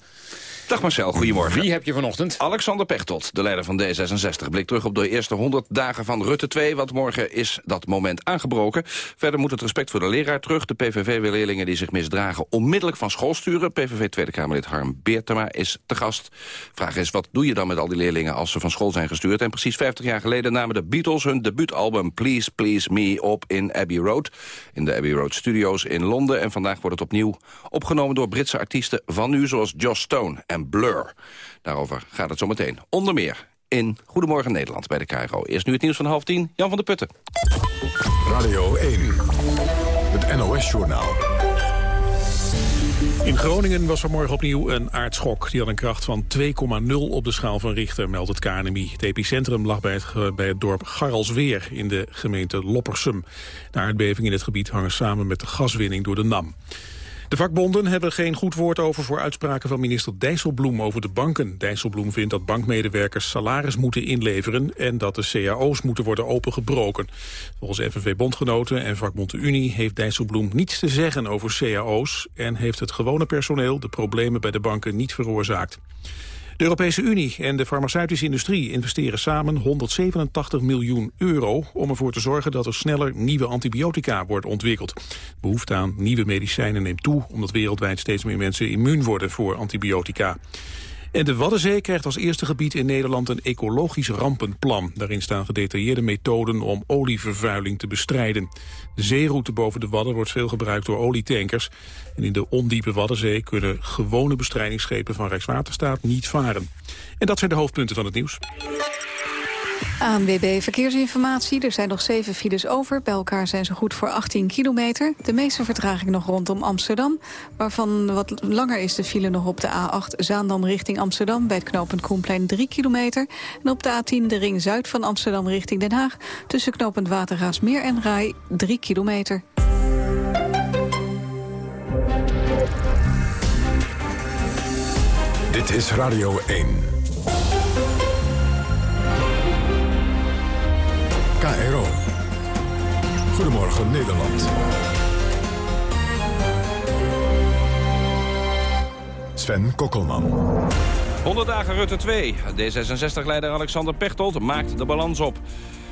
Dag Marcel, goedemorgen. Wie heb je vanochtend? Alexander Pechtold, de leider van D66. Blik terug op de eerste 100 dagen van Rutte 2, want morgen is dat moment aangebroken. Verder moet het respect voor de leraar terug. De PVV wil leerlingen die zich misdragen onmiddellijk van school sturen. PVV Tweede Kamerlid Harm Beertema is te gast. Vraag is, wat doe je dan met al die leerlingen als ze van school zijn gestuurd? En precies 50 jaar geleden namen de Beatles hun debuutalbum Please Please Me op in Abbey Road. In de Abbey Road Studios in Londen. En vandaag wordt het opnieuw opgenomen door Britse artiesten van nu, zoals Joss Stone en Blur. Daarover gaat het zo meteen. Onder meer in Goedemorgen Nederland bij de KRO. Eerst nu het nieuws van half tien, Jan van der Putten. Radio 1, het NOS-journaal. In Groningen was vanmorgen opnieuw een aardschok. Die had een kracht van 2,0 op de schaal van Richter, meldt het KNMI. Het epicentrum lag bij het, bij het dorp Garrelsweer in de gemeente Loppersum. De aardbeving in het gebied hangen samen met de gaswinning door de NAM. De vakbonden hebben geen goed woord over voor uitspraken van minister Dijsselbloem over de banken. Dijsselbloem vindt dat bankmedewerkers salaris moeten inleveren en dat de cao's moeten worden opengebroken. Volgens FNV-bondgenoten en vakbond de Unie heeft Dijsselbloem niets te zeggen over cao's en heeft het gewone personeel de problemen bij de banken niet veroorzaakt. De Europese Unie en de farmaceutische industrie investeren samen 187 miljoen euro om ervoor te zorgen dat er sneller nieuwe antibiotica wordt ontwikkeld. Behoefte aan nieuwe medicijnen neemt toe omdat wereldwijd steeds meer mensen immuun worden voor antibiotica. En de Waddenzee krijgt als eerste gebied in Nederland een ecologisch rampenplan. Daarin staan gedetailleerde methoden om olievervuiling te bestrijden. De zeeroute boven de Wadden wordt veel gebruikt door olietankers. En in de ondiepe Waddenzee kunnen gewone bestrijdingsschepen van Rijkswaterstaat niet varen. En dat zijn de hoofdpunten van het nieuws. ANWB Verkeersinformatie. Er zijn nog zeven files over. Bij elkaar zijn ze goed voor 18 kilometer. De meeste vertraging nog rondom Amsterdam. Waarvan wat langer is de file nog op de A8 Zaandam richting Amsterdam... bij het knooppunt Koenplein 3 kilometer. En op de A10 de ring zuid van Amsterdam richting Den Haag... tussen knooppunt Watergaasmeer en Rai 3 kilometer. Dit is Radio 1. KRO. Goedemorgen Nederland. Sven Kokkelman. 100 dagen Rutte 2. D66-leider Alexander Pechtold maakt de balans op.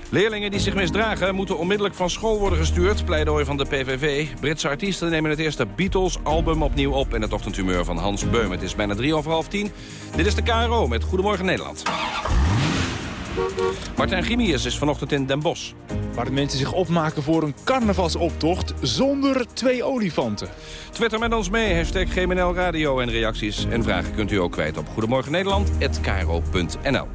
Leerlingen die zich misdragen moeten onmiddellijk van school worden gestuurd. Pleidooi van de PVV. Britse artiesten nemen het eerste Beatles-album opnieuw op... in het ochtendhumeur van Hans Beum. Het is bijna drie over half tien. Dit is de KRO met Goedemorgen Nederland. Martijn Grimius is vanochtend in Den Bosch. Waar de mensen zich opmaken voor een carnavalsoptocht zonder twee olifanten. Twitter met ons mee, hashtag GMNL Radio. En reacties en vragen kunt u ook kwijt op Goedemorgen Nederland@kro.nl.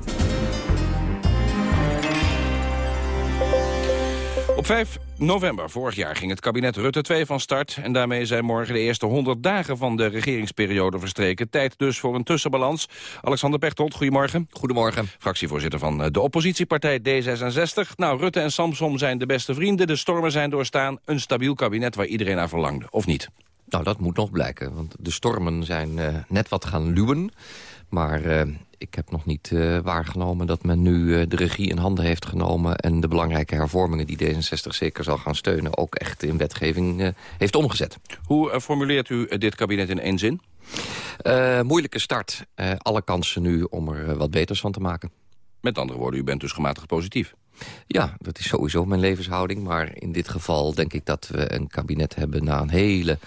Op 5 november vorig jaar ging het kabinet Rutte 2 van start... en daarmee zijn morgen de eerste 100 dagen van de regeringsperiode verstreken. Tijd dus voor een tussenbalans. Alexander Pechtold, goedemorgen. Goedemorgen. Fractievoorzitter van eh, de oppositiepartij D66. Nou, Rutte en Samsom zijn de beste vrienden. De stormen zijn doorstaan. Een stabiel kabinet waar iedereen naar verlangde, of niet? Nou, dat moet nog blijken, want de stormen zijn uh, net wat gaan luwen. Maar uh, ik heb nog niet uh, waargenomen dat men nu uh, de regie in handen heeft genomen... en de belangrijke hervormingen die D66 zeker zal gaan steunen... ook echt in wetgeving uh, heeft omgezet. Hoe formuleert u dit kabinet in één zin? moeilijke start. alle kansen nu om er wat beters van te maken. Met andere woorden, u bent dus gematigd positief. Ja, dat is sowieso mijn levenshouding. Maar in dit geval denk ik dat we een kabinet hebben... na een hele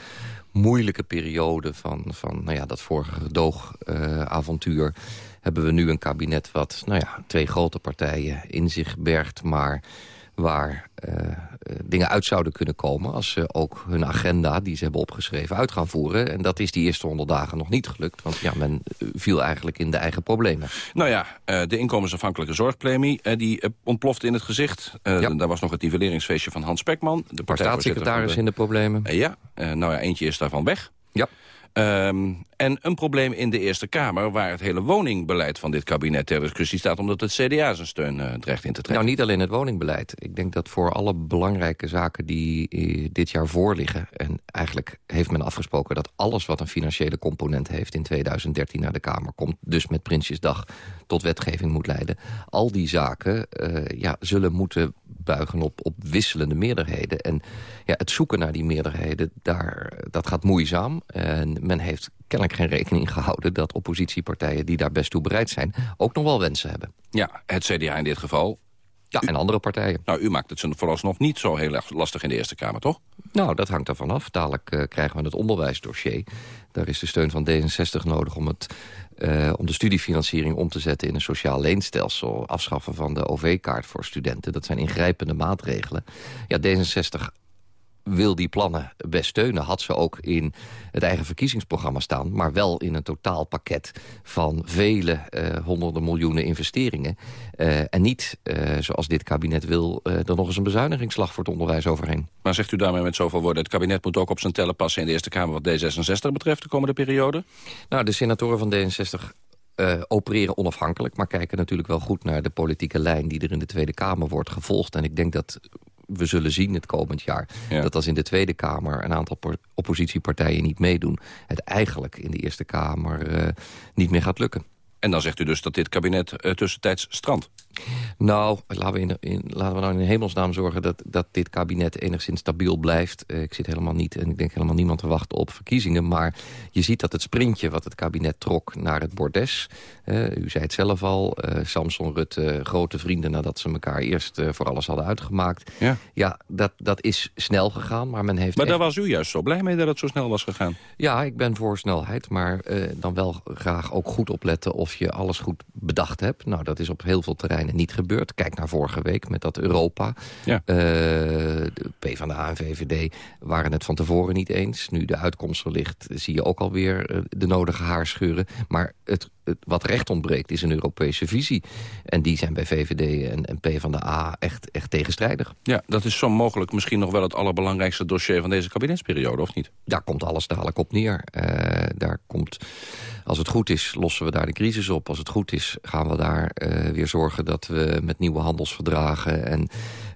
moeilijke periode van, van nou ja, dat vorige gedoogavontuur... hebben we nu een kabinet wat nou ja, twee grote partijen in zich bergt... maar waar dingen uit zouden kunnen komen... als ze ook hun agenda, die ze hebben opgeschreven, uit gaan voeren. En dat is die eerste honderd dagen nog niet gelukt. Want ja, men viel eigenlijk in de eigen problemen. Nou ja, de inkomensafhankelijke zorgpremie... die ontplofte in het gezicht. Daar was nog het nivelleringsfeestje van Hans Spekman. De staatssecretaris in de problemen. ja, nou ja, eentje is daarvan weg. Ja. Um, en een probleem in de Eerste Kamer... waar het hele woningbeleid van dit kabinet ter discussie staat... omdat het CDA zijn steun uh, dreigt in te trekken. Nou, niet alleen het woningbeleid. Ik denk dat voor alle belangrijke zaken die uh, dit jaar voorliggen... en eigenlijk heeft men afgesproken dat alles wat een financiële component heeft... in 2013 naar de Kamer komt, dus met Prinsjesdag tot wetgeving moet leiden. Al die zaken uh, ja, zullen moeten buigen op, op wisselende meerderheden. En ja, het zoeken naar die meerderheden, daar, dat gaat moeizaam. En men heeft kennelijk geen rekening gehouden... dat oppositiepartijen die daar best toe bereid zijn... ook nog wel wensen hebben. Ja, het CDA in dit geval. Ja, en andere partijen. Nou, u maakt het ze vooralsnog niet zo heel erg lastig in de Eerste Kamer, toch? Nou, dat hangt ervan af. Dadelijk uh, krijgen we het onderwijsdossier. Daar is de steun van D66 nodig om, het, uh, om de studiefinanciering om te zetten... in een sociaal leenstelsel. Afschaffen van de OV-kaart voor studenten. Dat zijn ingrijpende maatregelen. Ja, D66 wil die plannen best steunen. Had ze ook in het eigen verkiezingsprogramma staan... maar wel in een totaalpakket van vele uh, honderden miljoenen investeringen. Uh, en niet, uh, zoals dit kabinet wil, er nog eens een bezuinigingsslag voor het onderwijs overheen. Maar zegt u daarmee met zoveel woorden... het kabinet moet ook op zijn tellen passen in de Eerste Kamer... wat D66 betreft de komende periode? Nou, de senatoren van D66 uh, opereren onafhankelijk... maar kijken natuurlijk wel goed naar de politieke lijn... die er in de Tweede Kamer wordt gevolgd. En ik denk dat we zullen zien het komend jaar... dat als in de Tweede Kamer een aantal oppositiepartijen niet meedoen... het eigenlijk in de Eerste Kamer uh, niet meer gaat lukken. En dan zegt u dus dat dit kabinet uh, tussentijds strandt? Nou, laten we, in, in, laten we nou in hemelsnaam zorgen dat, dat dit kabinet enigszins stabiel blijft. Uh, ik zit helemaal niet en ik denk helemaal niemand te wachten op verkiezingen. Maar je ziet dat het sprintje wat het kabinet trok naar het bordes. Uh, u zei het zelf al, Samson Rutte, grote vrienden nadat ze elkaar eerst voor alles hadden uitgemaakt. Ja, ja dat, dat is snel gegaan, maar men heeft... Maar echt... daar was u juist zo blij mee dat het zo snel was gegaan? Ja, ik ben voor snelheid, maar dan wel graag ook goed opletten of je alles goed bedacht hebt. Nou, dat is op heel veel terreinen niet gebeurd. Kijk naar vorige week met dat Europa. Ja. Uh, de PvdA en VVD waren het van tevoren niet eens. Nu de uitkomst er ligt, zie je ook alweer uh, de nodige haarscheuren. Maar het, het, wat recht ontbreekt is een Europese visie. En die zijn bij VVD en, en PvdA echt, echt tegenstrijdig. Ja, dat is zo mogelijk misschien nog wel het allerbelangrijkste dossier van deze kabinetsperiode, of niet? Daar komt alles dadelijk op neer. Uh, daar komt... Als het goed is, lossen we daar de crisis op. Als het goed is, gaan we daar uh, weer zorgen dat we met nieuwe handelsverdragen... en,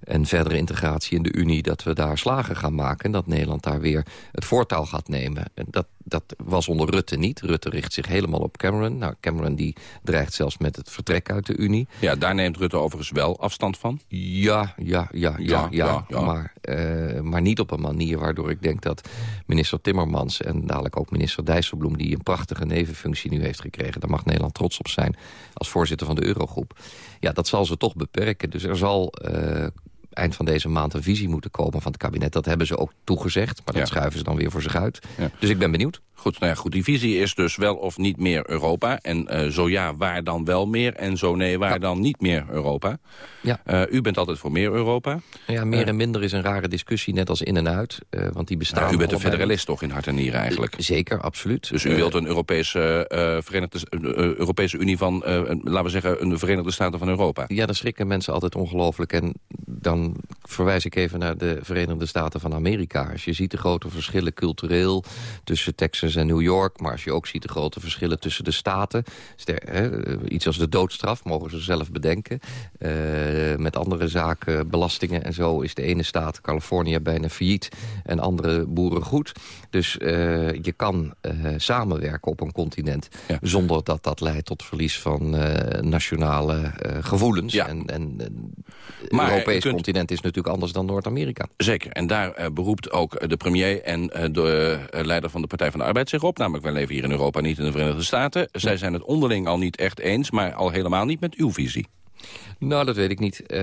en verdere integratie in de Unie, dat we daar slagen gaan maken... en dat Nederland daar weer het voortouw gaat nemen. En dat, dat was onder Rutte niet. Rutte richt zich helemaal op Cameron. Nou, Cameron die dreigt zelfs met het vertrek uit de Unie. Ja, daar neemt Rutte overigens wel afstand van. Ja, ja, ja, ja, ja. Maar, uh, maar niet op een manier waardoor ik denk dat minister Timmermans... en dadelijk ook minister Dijsselbloem... die een prachtige nevenfunctie nu heeft gekregen... daar mag Nederland trots op zijn als voorzitter van de Eurogroep. Ja, dat zal ze toch beperken. Dus er zal... Uh, eind van deze maand een visie moeten komen van het kabinet. Dat hebben ze ook toegezegd, maar dat ja. schuiven ze dan weer voor zich uit. Ja. Dus ik ben benieuwd. Goed, nou ja, goed, die visie is dus wel of niet meer Europa. En uh, zo ja, waar dan wel meer? En zo nee, waar ja. dan niet meer Europa? Ja. Uh, u bent altijd voor meer Europa. Ja, meer uh, en minder is een rare discussie, net als in en uit. want die bestaan... Nou, u bent een federalist toch in hart en nieren eigenlijk? zeker, absoluut. Dus u wilt een Europese, Verenigde, Europese Unie van, laten we zeggen, een Verenigde Staten van Europa? Ja, daar schrikken mensen altijd ongelooflijk. En dan verwijs ik even naar de Verenigde Staten van Amerika. Als je ziet de grote verschillen cultureel tussen Texas en New York... maar als je ook ziet de grote verschillen tussen de staten... iets als de doodstraf, mogen ze zelf bedenken. Uh, met andere zaken, belastingen en zo... is de ene staat, Californië, bijna failliet... en andere boeren goed. Dus uh, je kan uh, samenwerken op een continent... Ja. zonder dat dat leidt tot verlies van nationale gevoelens. Ja. En, en maar Europees kunt... continent is natuurlijk anders dan Noord-Amerika. Zeker, en daar beroept ook de premier en de leider van de Partij van de Arbeid zich op. Namelijk, wij leven hier in Europa, niet in de Verenigde Staten. Zij zijn het onderling al niet echt eens, maar al helemaal niet met uw visie. Nou, dat weet ik niet. Eh,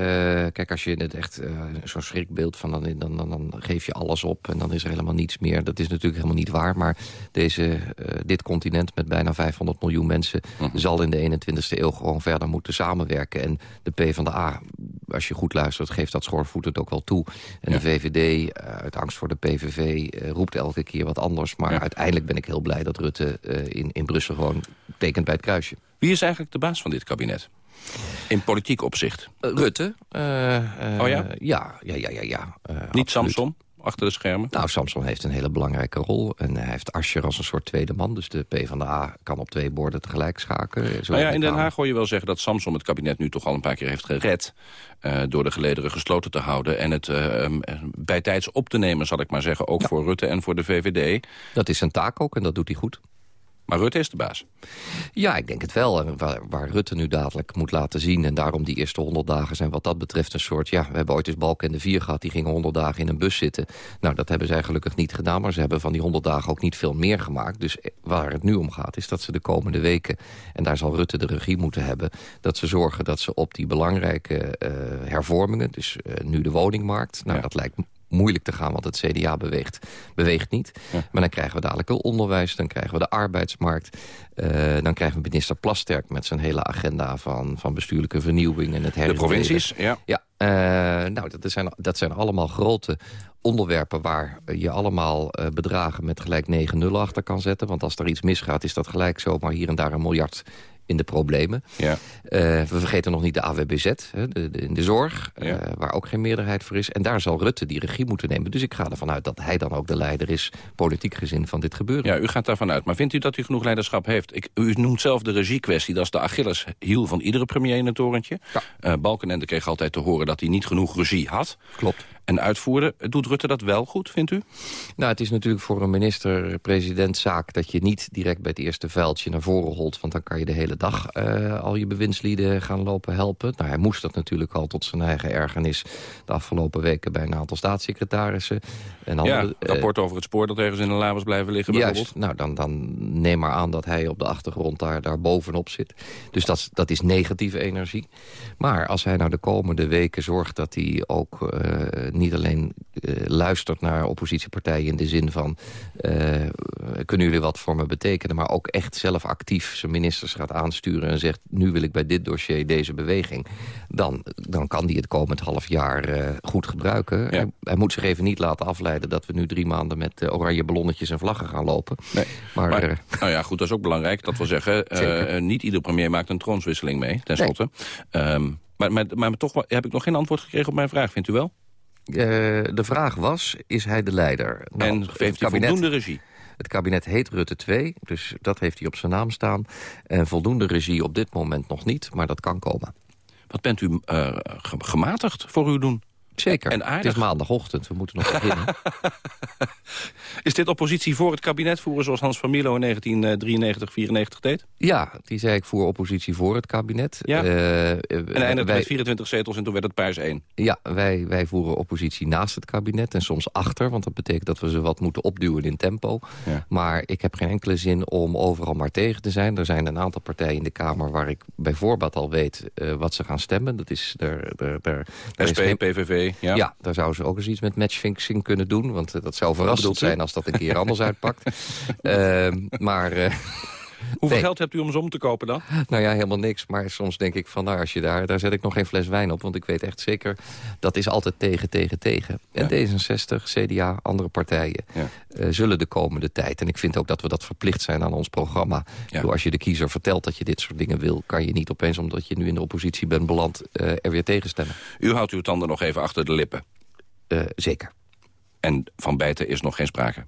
kijk, als je het echt uh, zo'n schrikbeeld van... Dan, dan, dan, dan, geef je alles op en dan is er helemaal niets meer. Dat is natuurlijk helemaal niet waar. Maar deze, uh, dit continent met bijna 500 miljoen mensen... Mhm. zal in de 21ste eeuw gewoon verder moeten samenwerken. En de PvdA, als je goed luistert, geeft dat schoorvoetend ook wel toe. En de VVD, uit angst voor de PVV, roept elke keer wat anders. Maar uiteindelijk ben ik heel blij dat Rutte in, in Brussel gewoon tekent bij het kruisje. Wie is eigenlijk de baas van dit kabinet? In politiek opzicht? Uh, Rutte. Uh, oh ja? Ja, ja, ja, ja. ja Niet Samson? Achter de schermen? Nou, Samson heeft een hele belangrijke rol. En hij heeft Ascher als een soort tweede man. Dus de PvdA kan op twee borden tegelijk schaken. nou ja, in Den Haag hoor je wel zeggen dat Samson het kabinet nu toch al een paar keer heeft gered. Uh, door de gelederen gesloten te houden. En het uh, bijtijds op te nemen, zal ik maar zeggen. Ook voor Rutte en voor de VVD. Dat is zijn taak ook en dat doet hij goed. Maar Rutte is de baas. Ja, ik denk het wel. Waar, waar, Rutte nu dadelijk moet laten zien... en daarom die eerste honderd dagen zijn wat dat betreft een soort... ja, we hebben ooit eens Balken en de Vier gehad... die gingen honderd dagen in een bus zitten. Nou, dat hebben zij gelukkig niet gedaan... maar ze hebben van die honderd dagen ook niet veel meer gemaakt. Dus waar het nu om gaat is dat ze de komende weken... en daar zal Rutte de regie moeten hebben... dat ze zorgen dat ze op die belangrijke uh, hervormingen... dus uh, nu de woningmarkt... nou, dat lijkt moeilijk te gaan, want het CDA beweegt, beweegt niet. Maar dan krijgen we dadelijk het onderwijs, dan krijgen we de arbeidsmarkt. Uh, dan krijgen we minister Plasterk met zijn hele agenda van, van bestuurlijke vernieuwing. En het de provincies, ja. Ja, uh, nou, dat zijn, dat zijn allemaal grote onderwerpen waar je allemaal uh, bedragen met gelijk 9-0 achter kan zetten. Want als er iets misgaat, is dat gelijk zomaar hier en daar een miljard in de problemen. Ja. Uh, we vergeten nog niet de AWBZ, hè, de, de, in de zorg, uh, waar ook geen meerderheid voor is. En daar zal Rutte die regie moeten nemen. Dus ik ga ervan uit dat hij dan ook de leider is, politiek gezin, van dit gebeuren. Ja, u gaat daarvan uit. Maar vindt u dat u genoeg leiderschap heeft? Ik, u noemt zelf de regiekwestie, dat is de Achilleshiel van iedere premier in het torentje. Ja. Uh, Balkenende kreeg altijd te horen dat hij niet genoeg regie had. Klopt en uitvoerde. Doet Rutte dat wel goed, vindt u? Nou, het is natuurlijk voor een minister-president zaak... dat je niet direct bij het eerste veldje naar voren holt... want dan kan je de hele dag uh, al je bewindslieden gaan lopen helpen. Nou, hij moest dat natuurlijk al tot zijn eigen ergernis... de afgelopen weken bij een aantal staatssecretarissen. En andere, ja, rapport over het spoor dat ergens in de la was blijven liggen Juist, nou, dan, dan neem maar aan dat hij op de achtergrond daar, daar bovenop zit. Dus dat, dat is negatieve energie. Maar als hij nou de komende weken zorgt dat hij ook... Uh, niet alleen uh, luistert naar oppositiepartijen in de zin van... Uh, kunnen jullie wat voor me betekenen... maar ook echt zelf actief zijn ministers gaat aansturen... en zegt, nu wil ik bij dit dossier deze beweging... dan, dan kan die het komend half jaar uh, goed gebruiken. Ja. Hij, hij, moet zich even niet laten afleiden... dat we nu drie maanden met oranje ballonnetjes en vlaggen gaan lopen. Nee. Maar, maar nou ja, goed, dat is ook belangrijk. Dat wil zeggen, niet ieder premier maakt een troonswisseling mee, tenslotte. Nee. Um, maar, maar, maar toch heb ik nog geen antwoord gekregen op mijn vraag, vindt u wel? Uh, de vraag was, is hij de leider? Nou, en heeft hij voldoende regie? Het kabinet heet Rutte 2, dus dat heeft hij op zijn naam staan. En voldoende regie op dit moment nog niet, maar dat kan komen. Wat bent u uh, gematigd voor uw doen? Zeker. En aardig. Het is maandagochtend, we moeten nog beginnen. is dit oppositie voor het kabinet voeren zoals Hans van Mierlo in 1993, 94 deed? Ja, die zei ik voor oppositie voor het kabinet. Ja. Uh, en eindigde wij, met 24 zetels en toen werd het Pijs 1. Ja, wij, wij voeren oppositie naast het kabinet en soms achter. Want dat betekent dat we ze wat moeten opduwen in tempo. Ja. Maar ik heb geen enkele zin om overal maar tegen te zijn. Er zijn een aantal partijen in de Kamer waar ik bij voorbaat al weet uh, wat ze gaan stemmen. Dat is er, er, er, SP, geen... PVV ja. ja, daar zouden ze ook eens iets met matchfixing kunnen doen. Want uh, dat zou verrassend zijn als dat een keer anders uitpakt. Uh, maar... Hoeveel nee. geld hebt u om ze om te kopen dan? Nou ja, helemaal niks. Maar soms denk ik van, nou, als je daar, daar zet ik nog geen fles wijn op. Want ik weet echt zeker, dat is altijd tegen, tegen, tegen. En ja. D66, CDA, andere partijen ja. uh, zullen de komende tijd... en ik vind ook dat we dat verplicht zijn aan ons programma. Ja. Door als je de kiezer vertelt dat je dit soort dingen wil... kan je niet opeens, omdat je nu in de oppositie bent beland... Uh, er weer tegenstemmen. U houdt uw tanden nog even achter de lippen? Uh, zeker. En van bijten is nog geen sprake?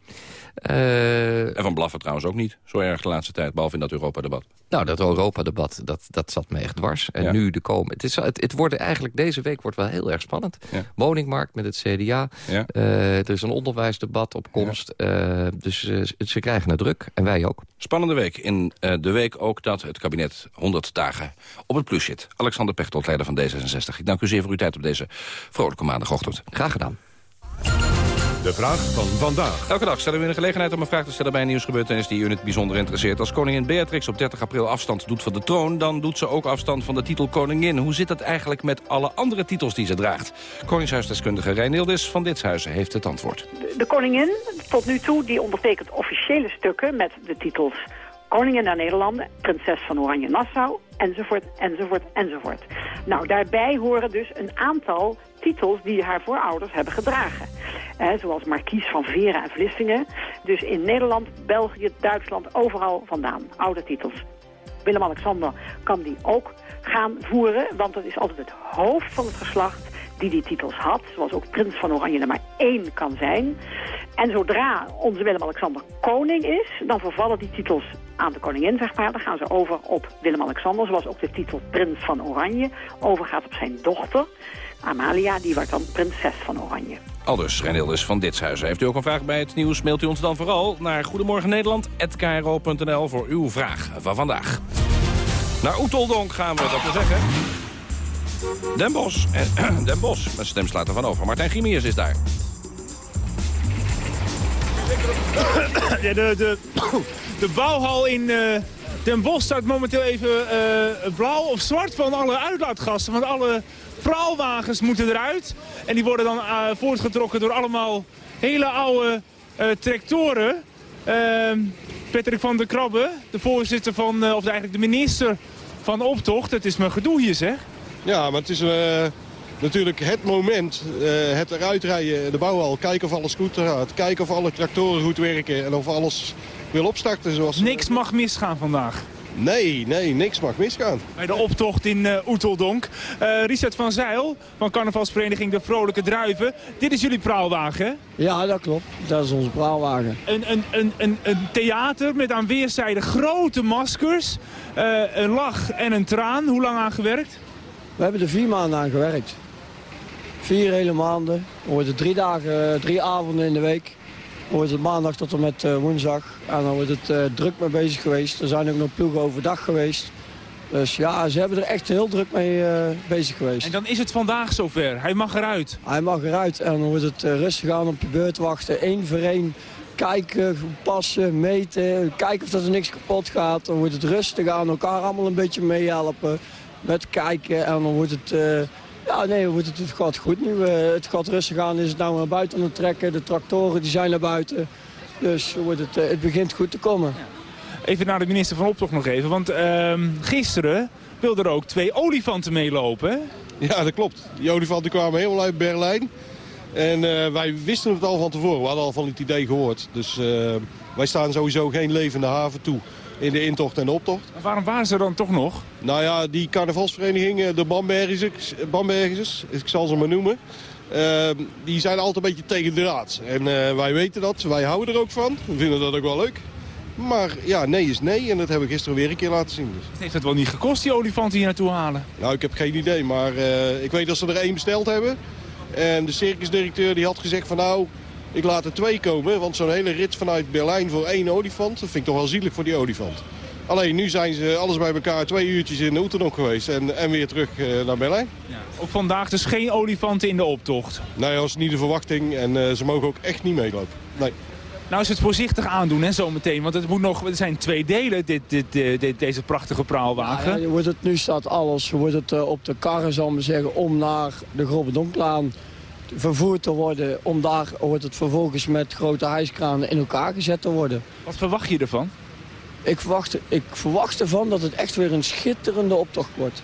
Uh, en van blaffen trouwens ook niet, zo erg de laatste tijd, behalve in dat Europa-debat. Nou, dat Europa-debat, dat, dat zat me echt dwars. En ja. nu de komen... Het, is, het, het wordt eigenlijk, deze week wordt wel heel erg spannend. Ja. Woningmarkt met het CDA. Ja. Uh, er is een onderwijsdebat op komst. Uh, dus ze krijgen het druk. En wij ook. Spannende week. In de week ook dat het kabinet 100 dagen op het plus zit. Alexander Pechtold, leider van D66. Ik dank u zeer voor uw tijd op deze vrolijke maandagochtend. Graag gedaan. De vraag van vandaag. Elke dag stellen we u een gelegenheid om een vraag te stellen bij een nieuwsgebeurtenis die u in het bijzonder interesseert. Als koningin Beatrix op 30 april afstand doet van de troon, dan doet ze ook afstand van de titel koningin. Hoe zit het eigenlijk met alle andere titels die ze draagt? Koningshuisdeskundige Reinildes van Ditshuizen heeft het antwoord. De, de koningin, tot nu toe, die ondertekent officiële stukken met de titels Koningin der Nederlanden, prinses van Oranje-Nassau, enzovoort, enzovoort, enzovoort. Nou, daarbij horen dus een aantal titels die haar voorouders hebben gedragen. Eh, zoals markies van Vera en Vlissingen. Dus in Nederland, België, Duitsland, overal vandaan. Oude titels. Willem-Alexander kan die ook gaan voeren, want dat is altijd het hoofd van het geslacht die die titels had. Zoals ook prins van Oranje er maar één kan zijn. En zodra onze Willem-Alexander koning is, dan vervallen die titels aan de koningin, zeg maar. Dan gaan ze over op Willem-Alexander, zoals ook de titel prins van Oranje overgaat op zijn dochter. Amalia, die wordt dan prinses van Oranje. Aldus, Renildus van Ditshuizen. Heeft u ook een vraag bij het nieuws, mailt u ons dan vooral naar Goedemorgen Nederland@kro.nl voor uw vraag van vandaag. Naar Oeteldonk gaan we, dat te zeggen. Den Bos. En, Den Bos, mijn stem slaat ervan over. Martijn Grimiers is daar. Ja, de, de, de bouwhal in uh, Den Bosch staat momenteel even uh, blauw of zwart van alle uitlaatgassen. Want alle praalwagens moeten eruit. En die worden dan uh, voortgetrokken door allemaal hele oude tractoren. Ehm, Patrick van der Krabbe, de voorzitter van, of eigenlijk de minister van Optocht. Het is mijn gedoe hier zeg. Ja, maar het is natuurlijk het moment, uh, het eruit rijden, de bouwhal, kijken of alles goed gaat. Kijken of alle tractoren goed werken en of alles wil opstarten. Zoals... Niks mag misgaan vandaag. Nee, nee, niks mag misgaan. Bij de optocht in uh, Oeteldonk. Uh, Richard van Zeil van carnavalsvereniging De Vrolijke Druiven. Dit is jullie praalwagen, hè? Ja, dat klopt. Dat is onze praalwagen. Een, een, een, een, een theater met aan weerszijden grote maskers, uh, een lach en een traan. Hoe lang aan gewerkt? We hebben er vier maanden aan gewerkt. Vier hele maanden. Dan wordt het drie dagen, drie avonden in de week. Dan wordt het maandag tot en met uh, woensdag. En dan wordt het uh, druk mee bezig geweest. Er zijn ook nog ploegen overdag geweest. Dus ja, ze hebben er echt heel druk mee uh, bezig geweest. En dan is het vandaag zover. Hij mag eruit. Hij mag eruit. En dan wordt het rustig aan op je beurt wachten. Eén voor één kijken, passen, meten. Kijken of er niks kapot gaat. Dan wordt het rustig aan. Elkaar allemaal een beetje meehelpen. Met kijken. En dan wordt het... Ja, nee, het, het gaat goed nu. het gaat rustig aan, is het nou naar buiten aan het trekken. De tractoren die zijn naar buiten. Dus wordt het, het begint goed te komen. Even naar de minister van Optocht nog even. Want uh, gisteren wilden er ook twee olifanten meelopen. Ja, dat klopt. Die olifanten kwamen helemaal uit Berlijn. En uh, wij wisten het al van tevoren. We hadden al van het idee gehoord. Dus uh, wij staan sowieso geen levende haven toe in de intocht en de optocht. Maar waarom waren ze dan toch nog? Nou ja, die carnavalsvereniging, de Bambergers, Bambergers ik zal ze maar noemen... Uh, die zijn altijd een beetje tegen de raad. En uh, wij weten dat, wij houden er ook van. We vinden dat ook wel leuk. Maar ja, nee is nee en dat hebben we gisteren weer een keer laten zien. Dus. Heeft het wel niet gekost, die olifanten hier naartoe halen? Nou, ik heb geen idee, maar uh, ik weet dat ze er één besteld hebben. En de circusdirecteur die had gezegd van nou, ik laat er twee komen, want zo'n hele rit vanuit Berlijn voor één olifant... dat vind ik toch wel zielig voor die olifant. Alleen nu zijn ze alles bij elkaar twee uurtjes in Oetenok geweest en, en weer terug uh, naar Berlijn. Ja. Ook vandaag dus geen olifanten in de optocht? Nee, dat is niet de verwachting en uh, ze mogen ook echt niet meelopen. Nee. Nou is het voorzichtig aandoen, hè, zometeen. Want het moet nog, er zijn twee delen, dit, dit, dit, deze prachtige praalwagen. Ja, ja, wordt het, nu staat alles. Wordt het uh, op de karren, zal ik maar zeggen, om naar de Grobe Donklaan vervoerd te worden. Om daar wordt het vervolgens met grote hijskranen in elkaar gezet te worden. Wat verwacht je ervan? Ik verwacht, ik verwacht ervan dat het echt weer een schitterende optocht wordt.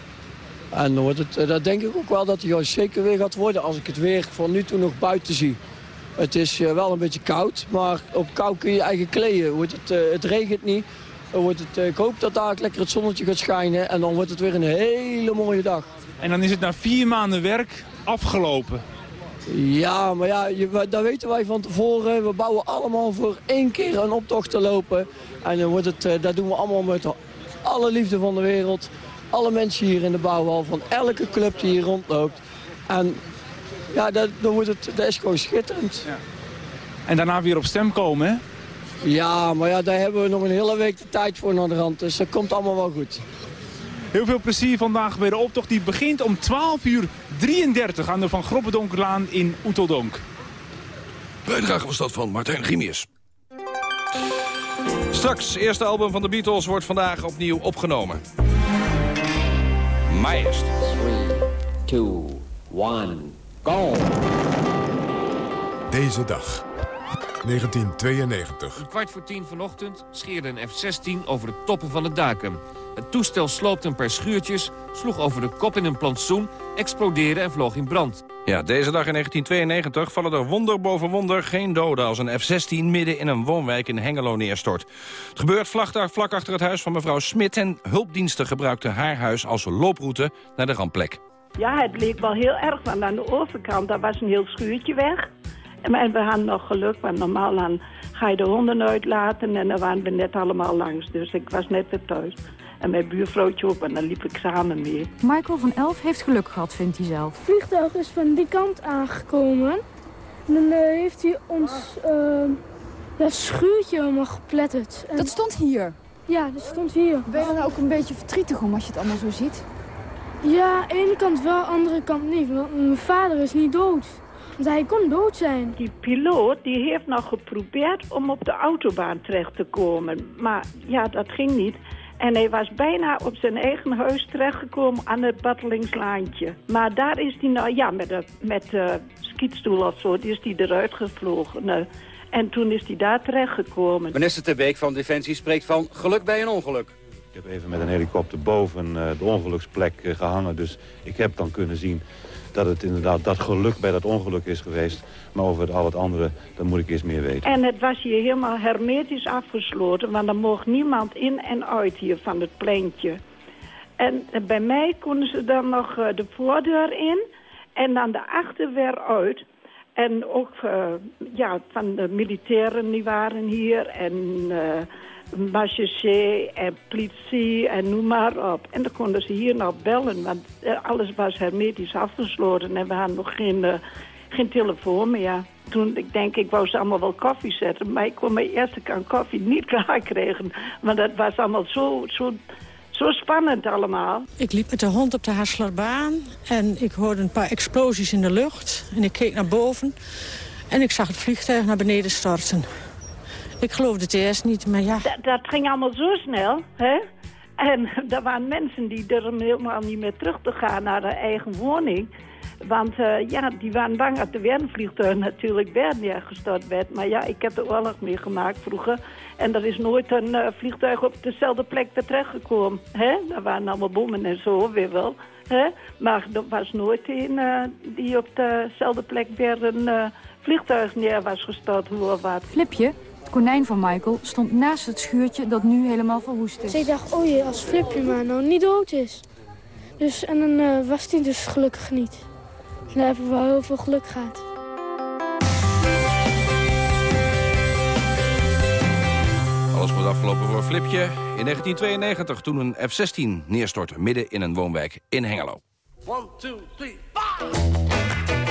En wordt het, dat denk ik ook wel dat hij zeker weer gaat worden als ik het weer van nu toe nog buiten zie. Het is wel een beetje koud, maar op kou kun je eigen kleden. Wordt het, het regent niet. Wordt het, ik hoop dat daar lekker het zonnetje gaat schijnen en dan wordt het weer een hele mooie dag. En dan is het na vier maanden werk afgelopen. Ja, maar ja, je, dat weten wij van tevoren. We bouwen allemaal voor één keer een optocht te lopen. En dan wordt het, dat doen we allemaal met alle liefde van de wereld. Alle mensen hier in de bouwhal, van elke club die hier rondloopt. En ja, dat, dan wordt het, dat is gewoon schitterend. Ja. En daarna weer op stem komen, hè? Ja, maar ja, daar hebben we nog een hele week de tijd voor naar de rand. Dus dat komt allemaal wel goed. Heel veel plezier vandaag bij de optocht. Die begint om 12 uur 33 aan de Van Grobbedonkerlaan in Oeteldonk. Bijdrage was dat van Martijn Grimius. Straks, eerste album van de Beatles wordt vandaag opnieuw opgenomen. Maest. 3, 2, 1, go! Deze dag. 1992. Een kwart voor tien vanochtend scheerde een F-16 over de toppen van de daken. Het toestel sloopte een paar schuurtjes, sloeg over de kop in een plantsoen... explodeerde en vloog in brand. Ja, deze dag in 1992 vallen er wonder boven wonder geen doden... als een F-16 midden in een woonwijk in Hengelo neerstort. Het gebeurt vlak achter het huis van mevrouw Smit... en hulpdiensten gebruikten haar huis als looproute naar de rampplek. Ja, het leek wel heel erg, want aan de overkant daar was een heel schuurtje weg... En we hadden nog geluk, want normaal dan ga je de honden uitlaten en dan waren we net allemaal langs. Dus ik was net weer thuis. En mijn buurvrouwtje ook, en dan liep ik samen mee. Michael van Elf heeft geluk gehad, vindt hij zelf. Het vliegtuig is van die kant aangekomen. En dan uh, heeft hij ons uh, dat schuurtje helemaal gepletterd. En... Dat stond hier? Ja, dat stond hier. Ben je dan ook een beetje verdrietig om als je het allemaal zo ziet? Ja, aan de ene kant wel, aan de andere kant niet. Want mijn vader is niet dood. Want hij kon dood zijn. Die piloot die heeft nog geprobeerd om op de autobaan terecht te komen. Maar ja, dat ging niet. En hij was bijna op zijn eigen huis terechtgekomen aan het Battelingslaantje. Maar daar is hij nou, ja, met de, met de skietstoel of zo, die is hij eruit gevlogen. En toen is hij daar terechtgekomen. Minister Ter Beek van Defensie spreekt van geluk bij een ongeluk. Ik heb even met een helikopter boven de ongeluksplek gehangen. Dus ik heb dan kunnen zien dat het inderdaad dat geluk bij dat ongeluk is geweest. Maar over al het andere, dan moet ik eens meer weten. En het was hier helemaal hermetisch afgesloten, want er mocht niemand in en uit hier van het pleintje. En bij mij konden ze dan nog de voordeur in en dan de achterwer uit. En ook uh, ja, van de militairen die waren hier en... Uh, Marchechee en politie en noem maar op. En dan konden ze hier nog bellen, want alles was hermetisch afgesloten en we hadden nog geen, uh, geen telefoon meer. Toen, ik denk, ik wou ze allemaal wel koffie zetten, maar ik kon mijn eerste kan koffie niet klaar krijgen. Want dat was allemaal zo, zo, zo spannend allemaal. Ik liep met de hond op de Hasslerbaan en ik hoorde een paar explosies in de lucht. En ik keek naar boven en ik zag het vliegtuig naar beneden storten. Ik geloofde het eerst niet, maar ja. Dat, dat ging allemaal zo snel, hè? En er waren mensen die durfden helemaal niet meer terug te gaan naar hun eigen woning. Want uh, ja, die waren bang dat de wernvliegtuig natuurlijk weer neergestort werd. Maar ja, ik heb de oorlog meegemaakt vroeger. En er is nooit een uh, vliegtuig op dezelfde plek weer terechtgekomen. Hè? Daar waren allemaal bommen en zo weer wel. Hè? Maar er was nooit een uh, die op dezelfde plek weer een vliegtuig neer was gestort. Hoe wat. Flipje? Konijn van Michael stond naast het schuurtje dat nu helemaal verwoest is. Dus ik dacht, oh jee, als Flipje maar nou niet dood is. Dus, en dan uh, was hij dus gelukkig niet. En daar hebben we wel heel veel geluk gehad. Alles goed afgelopen voor Flipje. In 1992 toen een F-16 neerstortte midden in een woonwijk in Hengelo. 1, 2, 3, 5!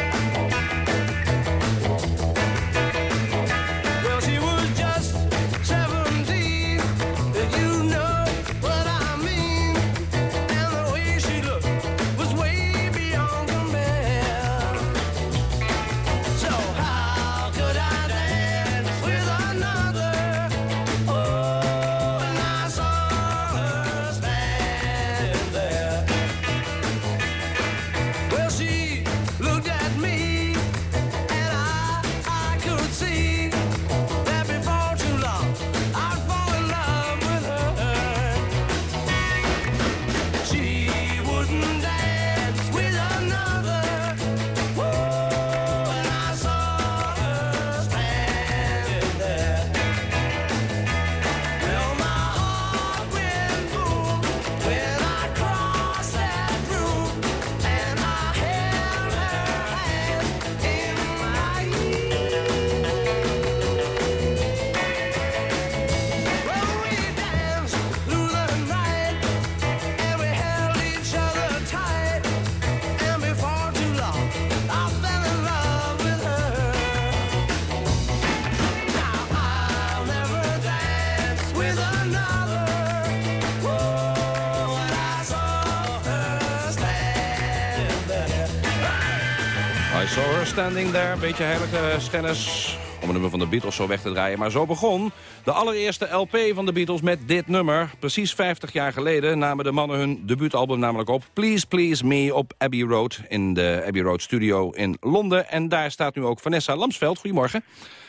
Standing daar, een beetje heilige schennis. een nummer van de Beatles zo weg te draaien. Maar zo begon de allereerste LP van de Beatles met dit nummer. Precies 50 jaar geleden namen de mannen hun debuutalbum namelijk op. Please Please Me op Abbey Road in de Abbey Road Studio in Londen. En daar staat nu ook Vanessa Lamsveld. Goedemorgen.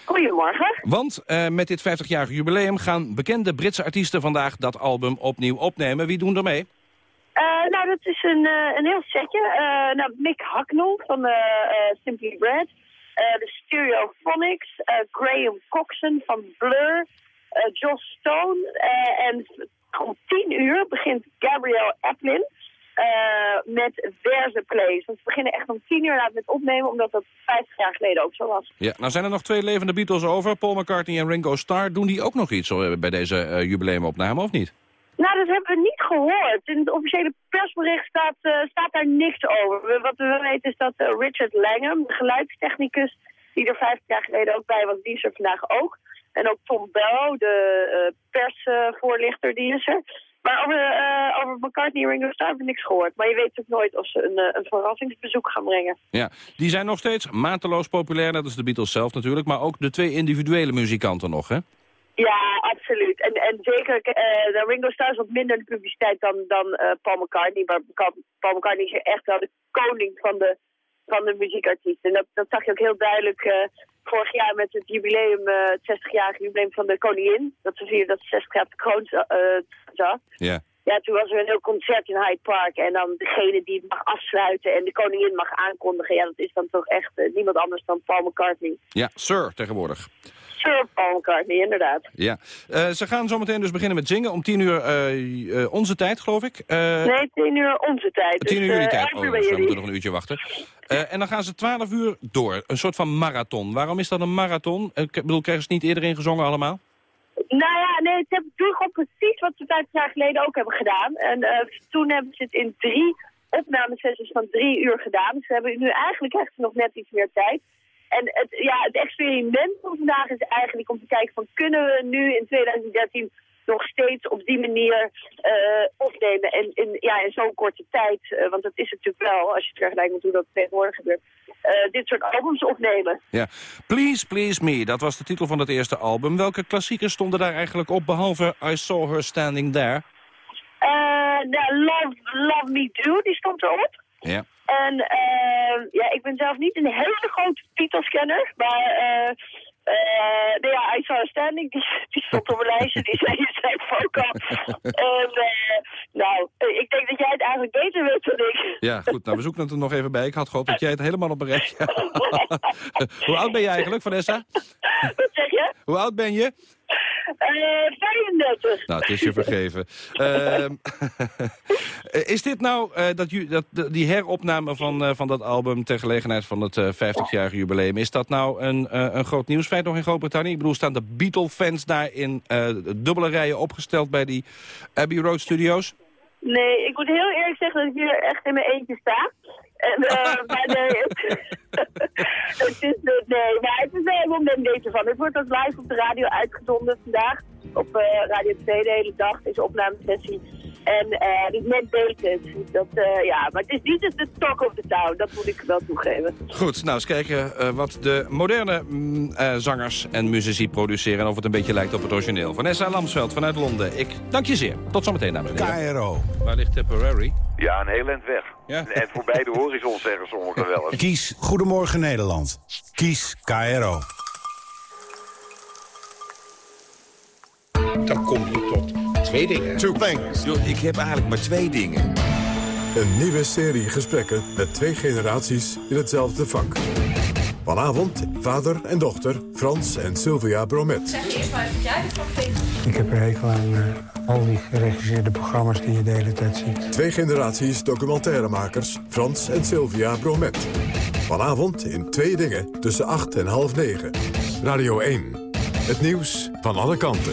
Goedemorgen. Want uh, met dit 50-jarige jubileum gaan bekende Britse artiesten vandaag dat album opnieuw opnemen. Wie doen er mee? Uh, nou, dat is een, uh, een heel setje. Uh, nou, Mick Hucknall van Simply Red. de Stereophonics. Graham Coxon van Blur. Joss Stone. en om tien uur begint Gabrielle Eplin met Verse Plays. Want ze beginnen echt om tien uur met opnemen, omdat dat 50 jaar geleden ook zo was. Ja, nou zijn er nog twee levende Beatles over. Paul McCartney en Ringo Starr. Doen die ook nog iets bij deze jubileumopname, of niet? Nou, dat hebben we niet gehoord. In het officiële persbericht staat, uh, staat daar niks over. Wat we wel weten is dat uh, Richard Langham, de geluidstechnicus... die er 50 jaar geleden ook bij was, die is er vandaag ook. En ook Tom Bell, de uh, persvoorlichter, die is er. Maar over, over McCartney en Ringo Starr hebben we niks gehoord. Maar je weet ook nooit of ze een, een verrassingsbezoek gaan brengen. Ja, die zijn nog steeds mateloos populair, net als de Beatles zelf natuurlijk. Maar ook de twee individuele muzikanten nog, hè? Ja, absoluut. En, en zeker, uh, Ringo Starr is wat minder de publiciteit dan, dan uh, Paul McCartney. Maar Paul McCartney is echt wel de koning van de, van de muziekartiest. En dat, dat zag je ook heel duidelijk uh, vorig jaar met het jubileum, het 60-jarige jubileum van de koningin. Dat ze vierden dat ze 60 jaar op de kroon zat. Ja. Ja, toen was er een heel concert in Hyde Park. En dan degene die het mag afsluiten en de koningin mag aankondigen. Ja, dat is dan toch echt niemand anders dan Paul McCartney. Ja, Sir tegenwoordig. Sir Paul McCartney, inderdaad. Ja. Uh, ze gaan zometeen dus beginnen met zingen om tien uur uh, uh, onze tijd, geloof ik. nee, tien uur onze tijd. Tien dus, uur jullie tijd. Oh, dus we moeten nog een uurtje wachten. en dan gaan ze twaalf uur door. Een soort van marathon. Waarom is dat een marathon? Ik bedoel, krijgen ze niet eerder ingezongen allemaal? Nou ja, nee, ze hebben toen gewoon precies wat ze vijf jaar geleden ook hebben gedaan. En toen hebben ze het in drie opnamesessies van drie uur gedaan. Dus ze hebben nu eigenlijk echt nog net iets meer tijd. En het, ja, het experiment van vandaag is eigenlijk om te kijken van kunnen we nu in 2013 nog steeds op die manier uh, opnemen. En in, ja, in zo'n korte tijd, uh, want dat is het natuurlijk wel, als je het vergelijkt met hoe dat tegenwoordig gebeurt, uh, dit soort albums opnemen. Ja, Please Please Me, dat was de titel van het eerste album. Welke klassiekers stonden daar eigenlijk op, behalve I Saw Her Standing There? Love, Love Me Do, die stond erop. Ja. En uh, ja, ik ben zelf niet een hele grote Beatles-kenner, maar uh, nou ja, I Saw Standing, die, die stond op mijn lijstje, die zei je ook al. En nou, ik denk dat jij het eigenlijk beter weet dan ik. Ja, goed, nou we zoeken het er nog even bij. Ik had gehoopt dat jij het helemaal op een rijtje Hoe oud ben je eigenlijk, Vanessa? Wat zeg je? Hoe oud ben je? Uh, 35. Nou, het is je vergeven. uh, is dit nou uh, dat, dat, die heropname van, uh, van dat album... ter gelegenheid van het 50-jarige jubileum... is dat nou een, een groot nieuwsfeit nog in Groot-Brittannië? Ik bedoel, staan de Beatle-fans daar in dubbele rijen opgesteld... bij die Abbey Road Studios? Nee, ik moet heel eerlijk zeggen dat ik hier echt in mijn eentje sta. En, uh, maar nee, het, het is, nee, maar het is wel een deze van. Het wordt als live op de radio uitgezonden vandaag. Op uh, Radio 2 de hele dag, deze opnamesessie. En uh, die net deed het. Dat, uh, ja, maar het is niet de talk of the town, dat moet ik wel toegeven. Goed, nou eens kijken uh, wat de moderne mm, zangers en muzici produceren... en of het een beetje lijkt op het origineel. Vanessa Lamsveld vanuit Londen. Ik dank je zeer. Tot zometeen, dames en heren. KRO. Waar ligt Tipperary? Ja, een heel eind weg. Ja. En voorbij de horizon zeggen sommigen wel eens. Kies Goedemorgen Nederland. Kies KRO. Dan kom je tot twee dingen. Two things. Yo, ik heb eigenlijk maar twee dingen. Een nieuwe serie gesprekken met twee generaties in hetzelfde vak. Vanavond vader en dochter Frans en Sylvia Bromet. Zeg eerst maar even wat jij ervan vindt. Ik heb er hekel aan uh, al die geregisseerde programma's die je de hele tijd ziet. Twee generaties documentairemakers Frans en Sylvia Bromet. Vanavond in Twee Dingen tussen 8 en half 9. Radio 1. Het nieuws van alle kanten.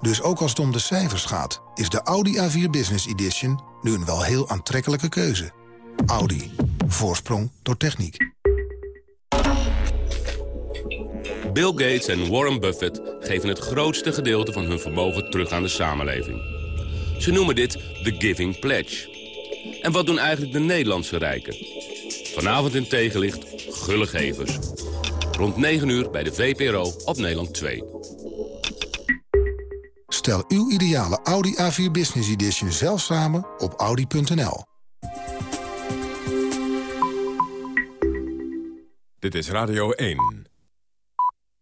Dus ook als het om de cijfers gaat, is de Audi A4 Business Edition nu een wel heel aantrekkelijke keuze. Audi. Voorsprong door techniek. Bill Gates en Warren Buffett geven het grootste gedeelte van hun vermogen terug aan de samenleving. Ze noemen dit de Giving Pledge. En wat doen eigenlijk de Nederlandse rijken? Vanavond in tegenlicht Gulle Gevers. Rond 9 uur bij de VPRO op Nederland 2. Stel uw ideale Audi A4 Business Edition zelf samen op audi.nl. Dit is Radio 1.